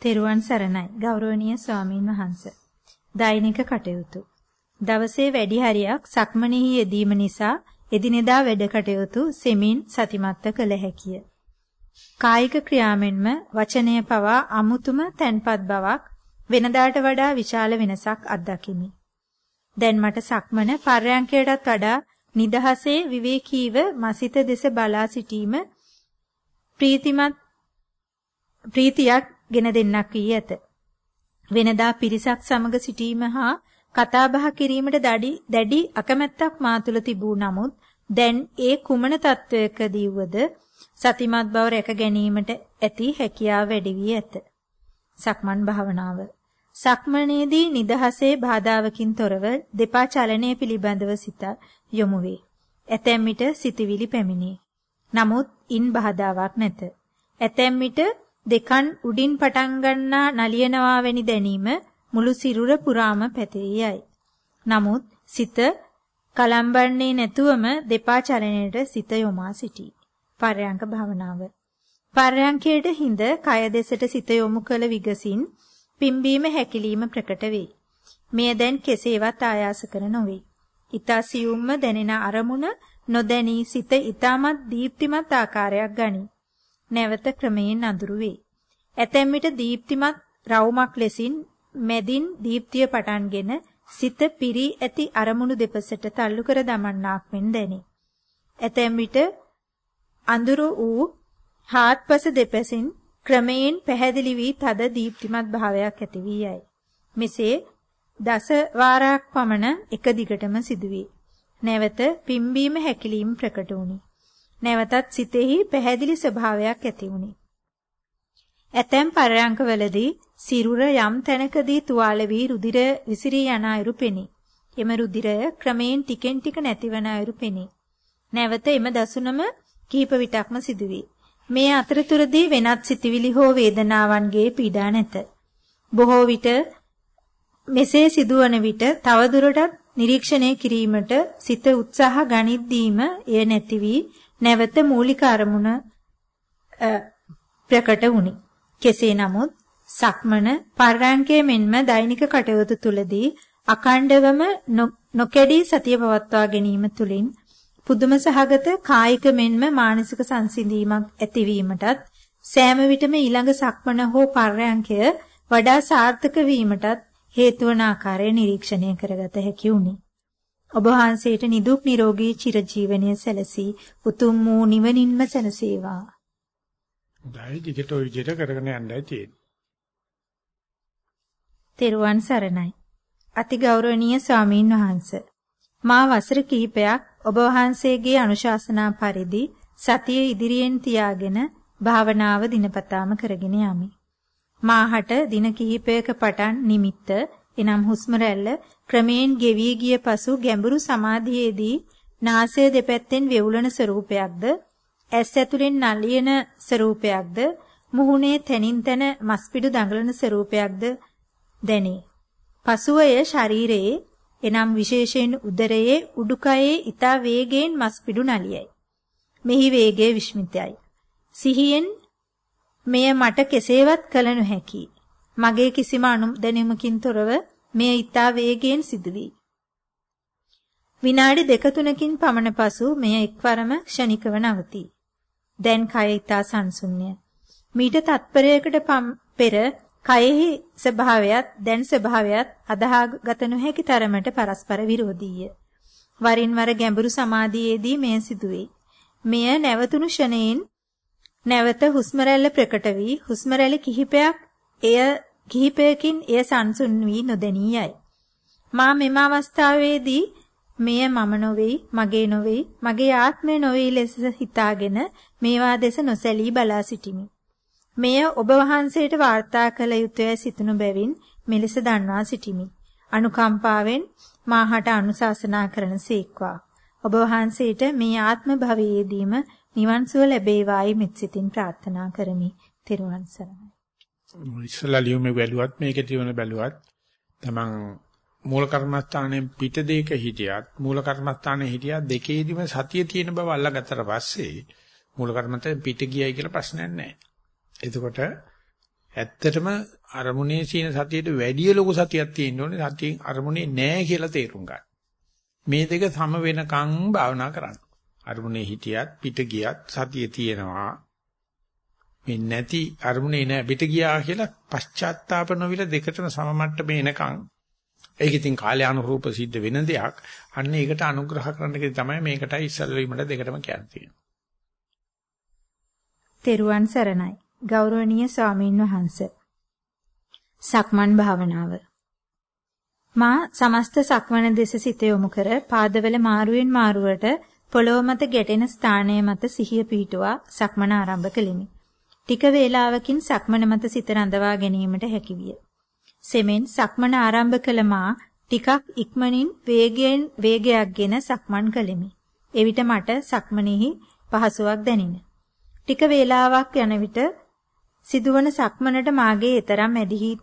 තෙරුවන් සරණයි ගෞරවනීය ස්වාමීන් වහන්ස. දෛනික කටයුතු. දවසේ වැඩි හරියක් සක්මනෙහි යෙදීම නිසා එදිනෙදා වැඩ කටයුතු සෙමින් සතිමත්ත කළ හැකිය. කායික ක්‍රියාවෙන්ම වචනය පවා අමුතුම තැන්පත් බවක් වෙනදාට වඩා විශාල වෙනසක් අත්දකිමි. දැන් මට සක්මන පර්යංකයටත් වඩා නිදහසේ විවේකීව මසිත දෙස බලා සිටීම ප්‍රීතිමත් ප්‍රීතියක් ගෙන දෙන්නක් වී ඇත. වෙනදා පිරිසක් සමග සිටීම හා කතා බහ කිරීමට දැඩි අකමැත්තක් මා තුළ තිබූ නමුත් දැන් ඒ කුමන තත්වයකදී වද සතිමත් බව රැක ගැනීමට ඇති හැකියාව වැඩි වී ඇත. සක්මන් භාවනාව සක්මණේදී නිදහසේ බාධාවකින් තොරව දෙපා චලනය පිළිබඳව සිත යොමු වේ. ඇතැම් විට සිතවිලි පැමිණේ. නමුත් ඉන් බාධාවක් නැත. ඇතැම් විට දෙකන් උඩින් පටන් ගන්නා නලියනවා වැනි දැනීම මුළු සිරුර පුරාම පැතිරියයි. නමුත් සිත කලම්බන්නේ නැතුවම දෙපා චලනයට සිත යොමා සිටී. පර්යංක භාවනාව. පර්යංකයට හිඳ කය දෙසට සිත යොමු කළ විගසින් පිම්බීම හැකිලිම ප්‍රකට වේ. මෙය දැන් කෙසේවත් ආයාස කර නොවේ. ඊතා සියුම්ම දැනෙන අරමුණ නොදැනී සිත ඊ타මත් දීප්තිමත් ආකාරයක් ගනී. නැවත ක්‍රමයෙන් අඳුරු වේ. ඇතැම් විට දීප්තිමත් රවුමක් ලෙසින් මැදින් දීප්තිය පටන්ගෙන සිත පිරි ඇති අරමුණු දෙපසට තල්ලු කර දමන්නාක් මෙන් දැනේ. ඇතැම් විට අඳුරු වූ හාත්පස දෙපසින් ක්‍රමයෙන් පැහැදිලි වී තද දීප්තිමත් භාවයක් ඇති වී යයි. මෙසේ දස වාරයක් පමණ එක දිගටම සිදුවේ. නැවත පිම්බීම හැකිලිම ප්‍රකට වුණි. නැවතත් සිතෙහි පැහැදිලි ස්වභාවයක් ඇති වුණි. ඇතැම් පරයන්කවලදී සිරුර යම් තැනකදී තුවාල වී රුධිර විසිරී යන අයුරු පෙනේ. එම රුධිරය ක්‍රමයෙන් ටිකෙන් ටික නැතිවන අයුරු පෙනේ. නැවත එම දසුනම කිහිප විටක්ම සිදුවේ. මේ අතරතුරදී වෙනත් සිතිවිලි හෝ වේදනාවන්ගේ පීඩා නැත. බොහෝ විට මෙසේ සිදුවන විට තවදුරටත් නිරීක්ෂණය කිරීමට සිත උත්සාහ ගනිද්දීම එය නැති වී නැවත මූලික අරමුණ ප්‍රකට වුනි. කෙසේ නමුත් සක්මන පර්යංකයේ මෙන්ම දෛනික කටයුතු තුලදී අකණ්ඩවම නොකැඩී සතිය පවත්වා ගැනීම තුලින් පුදුම සහගත කායික මෙන්ම මානසික සංසිඳීමක් ඇතිවීමටත් සෑම විටම ඊළඟ සක්මන හෝ පර්යංකය වඩා සාර්ථක වීමටත් හේතු වන ආකාරය නිරීක්ෂණය කරගත හැකි වුණි. ඔබ වහන්සේට නිදුක් නිරෝගී චිරජීවනයේ සැලසී උතුම් වූ නිවනින්ම සැනසේවා. දැයි දිගට ඔය විදිහට කරගෙන යන්නයි තියෙන්නේ. තෙරුවන් සරණයි. අතිගෞරවනීය ස්වාමීන් වහන්සේ මා වසර කිහිපයක් ඔබ වහන්සේගේ අනුශාසනා පරිදි සතිය ඉදිරියෙන් තියාගෙන භාවනාව දිනපතාම කරගෙන යමි. මාහට දින කිහිපයක පටන් නිමිත්ත එනම් හුස්ම රැල්ල ක්‍රමයෙන් ගෙවි ගිය පසු ගැඹුරු සමාධියේදී නාසය දෙපැත්තෙන් වෙවුලන ස්වරූපයක්ද ඇස් ඇතුලෙන් නලියන ස්වරූපයක්ද මුහුණේ තනින් තන මස්පිඩු දඟලන ස්වරූපයක්ද දැනේ. පසුව එය ශරීරයේ එනම් විශේෂයෙන් උදරයේ උඩුකයේ ඊතා වේගයෙන් මස්පිඩු නලියයි. මෙහි වේගය විශ්මිතයි. සිහියෙන් මෙය මට කෙසේවත් කළ නොහැකි. මගේ කිසිම අනුදැනීමකින් තොරව මෙය ඊතා වේගයෙන් සිදුවී. විනාඩි දෙක තුනකින් පමණ පසු මෙය එක්වරම ක්ෂණිකව නවතී. දැන් කය ඊතා සංසුන්්‍ය. මීට තත්පරයකට පෙර කයෙහි ස්වභාවයත් දැන් ස්වභාවයත් අදාහගත නොහැකි තරමට පරස්පර විරෝධීය. වරින් වර ගැඹුරු සමාධියේදී මෙය සිදුවේ. මෙය නැවතුණු ෂණයෙන් නැවත හුස්ම රැල්ල ප්‍රකට වී හුස්ම රැලි කිහිපයක් එය කිහිපයකින් එය සංසුන් වී නොදැනී යයි. මා මෙම අවස්ථාවේදී මෙය මම නොවේයි, මගේ නොවේයි, මගේ ආත්මය නොවේයි ලෙස හිතාගෙන මේවා දෙස නොසැලී බලා සිටිමි. මෙය ඔබ වහන්සේට වාර්තා කළ යුතුය සිතනු බැවින් මෙලෙස දන්වා සිටිමි. අනුකම්පාවෙන් මාහට අනුශාසනා කරන සීක්වා. ඔබ වහන්සේට මේ ආත්ම භවයේදීම නිවන් සුව ලැබේවායි මෙත් සිතින් ප්‍රාර්ථනා කරමි. තෙරුවන් සරණයි. ඉස්සලා ලියුමේ බැලුවත් මේකේ තියෙන බැලුවත් තමන් මූල කර්මස්ථානයෙන් පිට දෙයක හිටියත් මූල කර්මස්ථානයේ හිටියත් දෙකේදීම සතිය තියෙන බව අල්ලගත්තට පස්සේ මූල කර්මස්ථානයෙන් පිට ගියයි කියලා ප්‍රශ්නයක් නැහැ. එතකොට ඇත්තටම අරමුණේ සීන සතියට වැඩිය ලොකු සතියක් තියෙන්න ඕනේ සතියෙන් අරමුණේ නැහැ කියලා තේරුම් ගන්න. මේ දෙක සම වෙනකන් භාවනා කරන්න. අරමුණේ හිටියත් පිට ගියත් සතිය තියෙනවා. මේ නැති අරමුණේ නැහැ පිට ගියා කියලා පශ්චාත්තාප නොවිල දෙකටම සම මට්ටමේ එනකන් ඒක ඉතින් කාලයානුරූප සිද්ධ වෙන දෙයක්. අන්න ඒකට අනුග්‍රහ කරන්න තමයි මේකටයි ඉස්සල්ලා වීමට දෙකටම කියන්නේ. තෙරුවන් සරණයි. ගෞරවනීය ස්වාමීන් වහන්ස. සක්මන් භාවනාව. මා සමස්ත සක්මන දෙස සිත යොමු කර පාදවල මාරුවෙන් මාරුවට පොළොව මත ගැටෙන ස්ථානයේ මත සිහිය පිහිටුවා සක්මන ආරම්භ කළෙමි. ටික වේලාවකින් සක්මන මත සිත රඳවා ගැනීමට හැකියිය. සෙමෙන් සක්මන ආරම්භ කළ මා ටිකක් ඉක්මනින් වේගයෙන් වේගයක්ගෙන සක්මන් කළෙමි. එවිට මට සක්මනේහි පහසුවක් දැනින. ටික වේලාවක් යන විට සිදුවන සක්මනට මාගේ ඊතරම්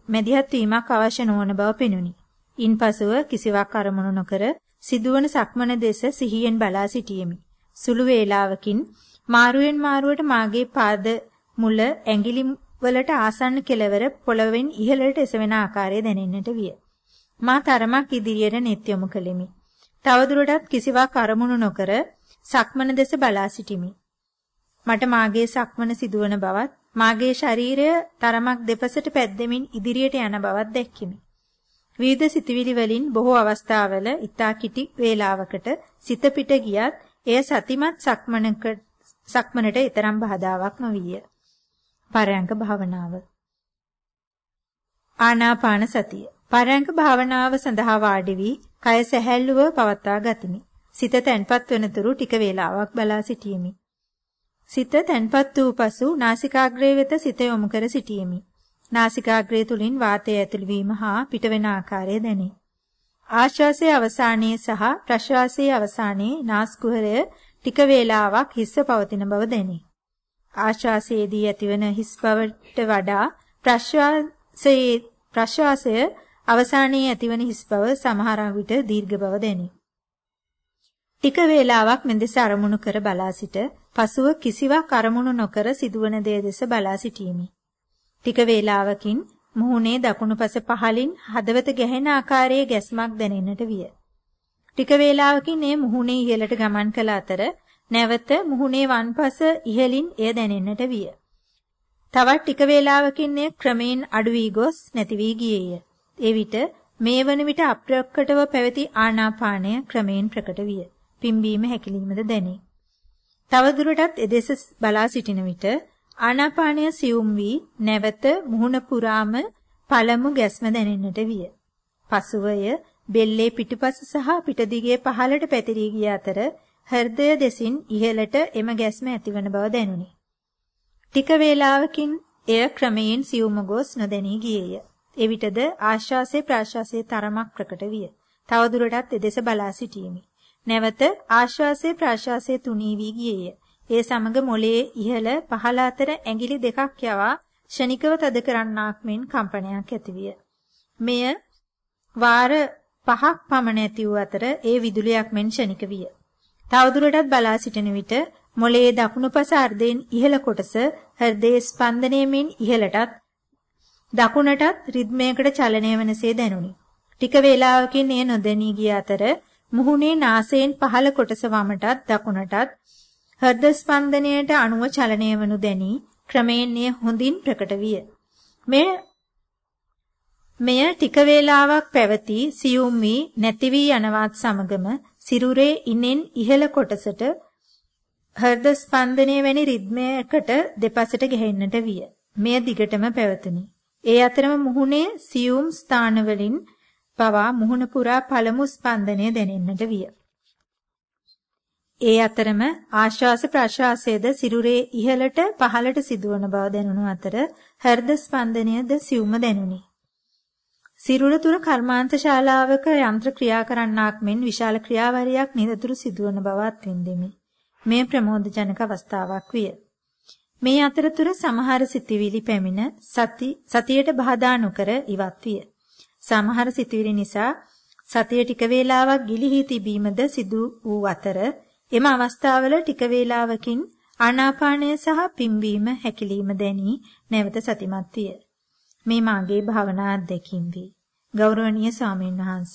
මැදිහත් වීමක් අවශ්‍ය නොවන බව පෙනුනි. ඉන්පසුව කිසිවක් අරමුණු නොකර සිදුවන සක්මන දෙස සිහියෙන් බලා සිටියෙමි. සුළු වේලාවකින් මාරුවෙන් මාරුවට මාගේ පාද මුල ඇඟිලි වලට ආසන්න කෙළවර පොළවෙන් ඉහළට එසවෙන ආකාරය දැනෙන්නට විය. මා තරමක් ඉදිරියට නෙත් යොමු කළෙමි. තවදුරටත් කිසිවක් අරමුණු නොකර සක්මන දෙස බලා සිටිමි. මට මාගේ සක්මන සිදුවන බවත් මාගේ ශරීරය තරමක් දෙපසට පැද්දෙමින් ඉදිරියට යන බවත් දැක්කිමි. විවිධ සිතුවිලි වලින් බොහෝ අවස්ථාවල ඊතා කිටි වේලාවකට සිත පිට ගියත් එය සතිමත් සක්මනක සක්මනට ඊතරම් බාධාවක් නොවිය. පරයන්ක භාවනාව ආනාපාන සතිය පරයන්ක භාවනාව සඳහා වාඩි වී කය සැහැල්ලුව පවත්වා ගතිමි සිත තැන්පත් වනතුරු ටික වේලාවක් බලා සිටියෙමි සිත තැන්පත් වූ පසු නාසිකාග්‍රය වෙත සිත යොමු කර සිටියෙමි. නාසිකාග්‍රය තුලින් වාතය ඇතුළු වීම හා පිටවෙන ආකාරය දැනේ. ආශ්වාසයේ අවසානයේ සහ ප්‍රශ්වාසයේ අවසානයේ නාස්කුහරය ටික වේලාවක් හිස්ව පවතින බව දැනේ. ආශ්වාසයේදී ඇතිවන හිස් බවට වඩා ප්‍රශ්වාසයේ ප්‍රශ්වාසය අවසානයේ ඇතිවන හිස් බව සමහර විට දීර්ඝ බව දැනේ. ටික වේලාවක් මෙදෙස අරමුණු කර බලා සිට පසුව කිසිවක් අරමුණු නොකර සිදුවන දේ දෙස බලා සිටීමි. ටික වේලාවකින් මුහුණේ දකුණුපස පහලින් හදවත ගැහෙන ආකාරයේ ගැස්මක් දැනෙන්නට විය. ටික වේලාවකින් මේ මුහුණේ ඉහළට ගමන් කළ අතර නැවත මුහුණේ වන්පස ඉහළින් එය දැනෙන්නට විය. තවත් ටික වේලාවකින් එය ක්‍රමයෙන් අඩු වී ගොස් නැති වී ගියේය. ඒ විට මේ වන විට අප්‍රකටව පැවති ආනාපානය ක්‍රමයෙන් ප්‍රකට විය. පිම්බීම හැකිලීමද දැනේ. තවදුරටත් එදෙස බලා සිටින විට ආනාපානය සියුම් වී නැවත මුහුණ පුරාම පළමු ගැස්ම දැනෙන්නට විය. පසුවය බෙල්ලේ පිටුපස සහ පිටදිගේ පහළට පැතිරී ගිය අතර හෘදය දෙසින් ඉහළට එම ගැස්ම ඇතිවන බව දැනුනි. ටික වේලාවකින් එය ක්‍රමයෙන් සියුම ගොස් නොදැනී ගියේය. එවිටද ආශ්වාසයේ ප්‍රාශ්වාසයේ තරමක් ප්‍රකට විය. තවදුරටත් එදෙස බලා සිටීමි. නැවත ආශ්වාසයේ ප්‍රාශ්වාසයේ තුනී වී ගියේය. ඒ සමග මොළයේ ඉහළ පහළ අතර ඇඟිලි දෙකක් යවා ෂණිකව තද කරන්නාක් මෙන් කම්පනයක් ඇතිවිය. මෙය වාර පහක් පමණ ඇති වූ අතර ඒ විදුලියක් මෙන් ෂණික විය. තවදුරටත් බලා සිටින විට මොළයේ දකුණු පස අර්ධයෙන් ඉහළ කොටස හෘදයේ ස්පන්දනයෙන් ඉහළටත් දකුණටත් රිද්මයකට චලනය වනසේ දැනුනි. ටික වේලාවකින් එය නොදැනී ගිය අතර මුහුණේ නාසයෙන් පහළ කොටස වමටත් දකුණටත් හෘද ස්පන්දනයට අනුව චලනය වනු දැනි ක්‍රමයෙන් එය හොඳින් ප්‍රකට විය. මෙය මෙය ටික වේලාවක් පැවති සියුම් වී නැති වී යනවත් සමගම සිරුරේ ඉනෙන් ඉහළ කොටසට හෘද ස්පන්දනය වැනි රිද්මයකට දෙපසට ගැහෙන්නට විය. මෙය දිගටම පැවතුණි. ඒ අතරම මුහුණේ සියුම් ස්ථානවලින් පවා මුහුණ පුරා පළමු ස්පන්දනය දැනෙන්නට විය. ඒ අතරම ආශ්වාස ප්‍රශ්වාසයේද සිරුරේ ඉහළට පහළට සිදුවන බව දැනුණු අතර හෘද ස්පන්දනයද සියුම්ම දැනුනි. සිරුර තුර කර්මාන්ත ශාලාවක යන්ත්‍ර ක්‍රියා කරන්නාක් මෙන් විශාල ක්‍රියාවලියක් නිරතුරු සිදුවන බවත් වින්දෙමි. මේ ප්‍රමෝදජනක අවස්ථාවක් විය. මේ අතරතුර සමහර සිතිවිලි පැමිණ සති සතියට බාධා නොකර ඉවත් විය. සමහර සිතුවිලි නිසා සතිය ටික වේලාවක් ගිලිහි තිබීමද සිදු වූ අතර එම අවස්ථාවල ටික වේලාවකින් ආනාපානය සහ පිම්බීම හැකිලිම දැනි නැවත සතිමත් විය. මේ මාගේ භාවනා අත්දැකීම් වේ. ගෞරවනීය ස්වාමීන් වහන්ස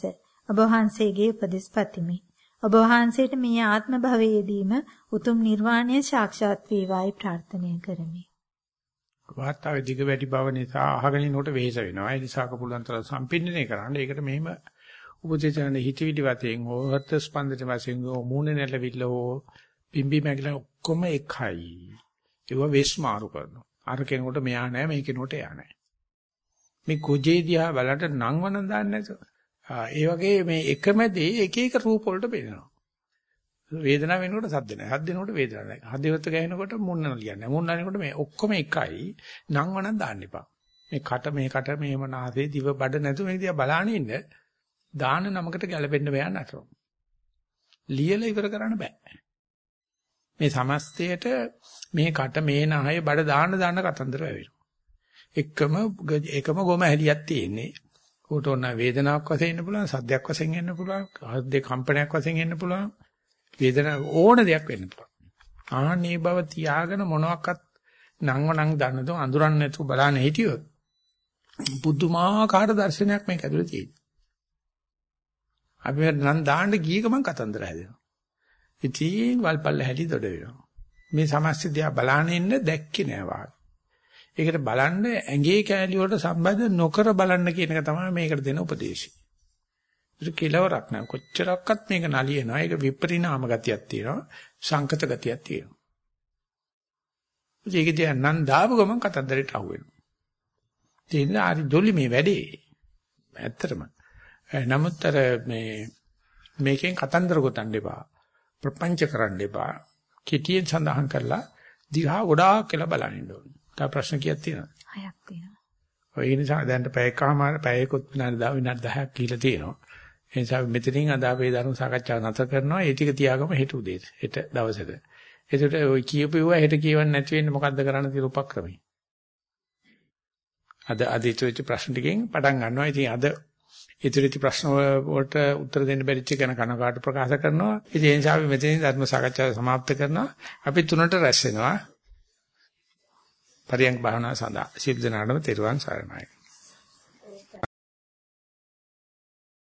ඔබ වහන්සේගේ උපදෙස් පතිමි. ඔබ වහන්සේට මේ ආත්ම භවයේදීම උතුම් නිර්වාණය සාක්ෂාත් වේවායි ප්‍රාර්ථනා කරමි. වාතාවේ දිග වැඩි බව නිසා අහගෙන ඉන්නකොට වෙහෙස වෙනවා. ඒ නිසා කපුලන් තර සම්පින්නණය කරන්න. ඒකට මෙහෙම උපදේශන හිතවිලි වතෙන් හෝ හත් ස්පන්දන වශයෙන් හෝ මූණ නැලවිල්ල හෝ පිම්බි මැගල ඔක්කොම එකයි. ඒව වෙස් මාරු කරනවා. අර කෙනෙකුට මෙයා නැහැ මේ කෙනෙකුට එයා නැහැ. මේ කුජේ දිහා බලන්න නම් වනන් දාන්නේ නැතුව. ඒ වගේ මේ එකම දේ එක එක රූප වලට බෙදෙනවා. වේදනාව වෙනකොට සද්ද නැහැ. සද්ද වෙනකොට වේදනාවක් නැහැ. හදවත ගහනකොට මුන්නන ලියන්නේ. මුන්නනකොට මේ ඔක්කොම එකයි. නම් වණන් දාන්න එපා. මේ කට මේ කට මේම නාසයේ දිව බඩ නැතු මේ දිහා බලාන ඉන්න දාන නමකට ගැලපෙන්න බෑ නතර. ලියලා ඉවර කරන්න බෑ. මේ සමස්තයට මේ කට මේ නහය බඩ දාන්න දාන්න කතන්දර වැවෙනවා. එකම එකම ගොම හැලියක් තියෙන්නේ. උට ඕන වේදනාවක් වශයෙන් එන්න පුළුවන්, සද්දයක් වශයෙන් එන්න පුළුවන්, හෘද කම්පනයක් වශයෙන් එන්න පුළුවන්. වේදනාව ඕන දෙයක් වෙන්න පුළුවන්. ආන්නේ බව තියාගෙන මොනවාක්වත් නංව නං දන්නද අඳුරන්නේ නැතුව බලන්න හිටියොත් බුද්ධමාකාර දර්ශනයක් මේක ඇතුලේ තියෙනවා. අපි නම් දාන්න ගිය ගමන් කතන්දර හැදෙනවා. ඉතින් වල්පල්ල හැටි දොඩ වෙනවා. මේ සමස්ත දිහා බලාගෙන ඉන්න දැක්කේ නෑ වාගේ. ඒකට බලන්න ඇඟේ කෑලි වලට සම්බන්ධ නොකර බලන්න කියන එක තමයි මේකට දෙන උපදේශය. ඒක කෙලවරක් නෑ. කොච්චරක්වත් මේක නලියනවා. ඒක විපරිණාම ගතියක් තියෙනවා. සංකත ගතියක් තියෙනවා. ඒක දිහා නම් දාපු ගමන් කතන්දරයට අහු වෙනවා. තියෙන හරි දොලි මේ වැඩේ. ඇත්තටම. නමුත් අර මේ මේකෙන් කතන්දර ගොතන්න එපා. ප්‍රපංච කරන්න එපා. කෙටියෙන් සඳහන් කරලා දිහා ගොඩාක් කියලා බලන්න ඕනේ. තව ප්‍රශ්න කීයක් තියෙනවද? හයක් තියෙනවා. ඔය නිසා දැන් පැයකමාර පැයකොත් විනාඩි 10 විනාඩි 10ක් කියලා තියෙනවා. ඒ නිසා මෙතනින් අද අපේ ධර්ම සාකච්ඡාව නැතර කරනවා. ඒ ටික තියාගම හෙට උදේ හෙට දවසට. ඒකට ඔය කියපුවා හෙට කියවන්න නැති වෙන්නේ මොකද්ද කරන්න තියෙන උපක්‍රමය? අද අද ඉතුරුච්ච ප්‍රශ්න ටිකෙන් පටන් ගන්නවා. ඉතින් අද ඉතුරුච්ච ප්‍රශ්න වලට උත්තර දෙන්න බැරිච්ච ගැන කනකාට ප්‍රකාශ කරනවා. ඉතින් ඒ නිසා අපි මෙතනින් ධර්ම සාකච්ඡාව સમાપ્ત කරනවා. අපි තුනට රැස් වෙනවා. පරියන්ක භාවනාව සඳහා සිල් දනාඩම තෙරුවන් සරණයි.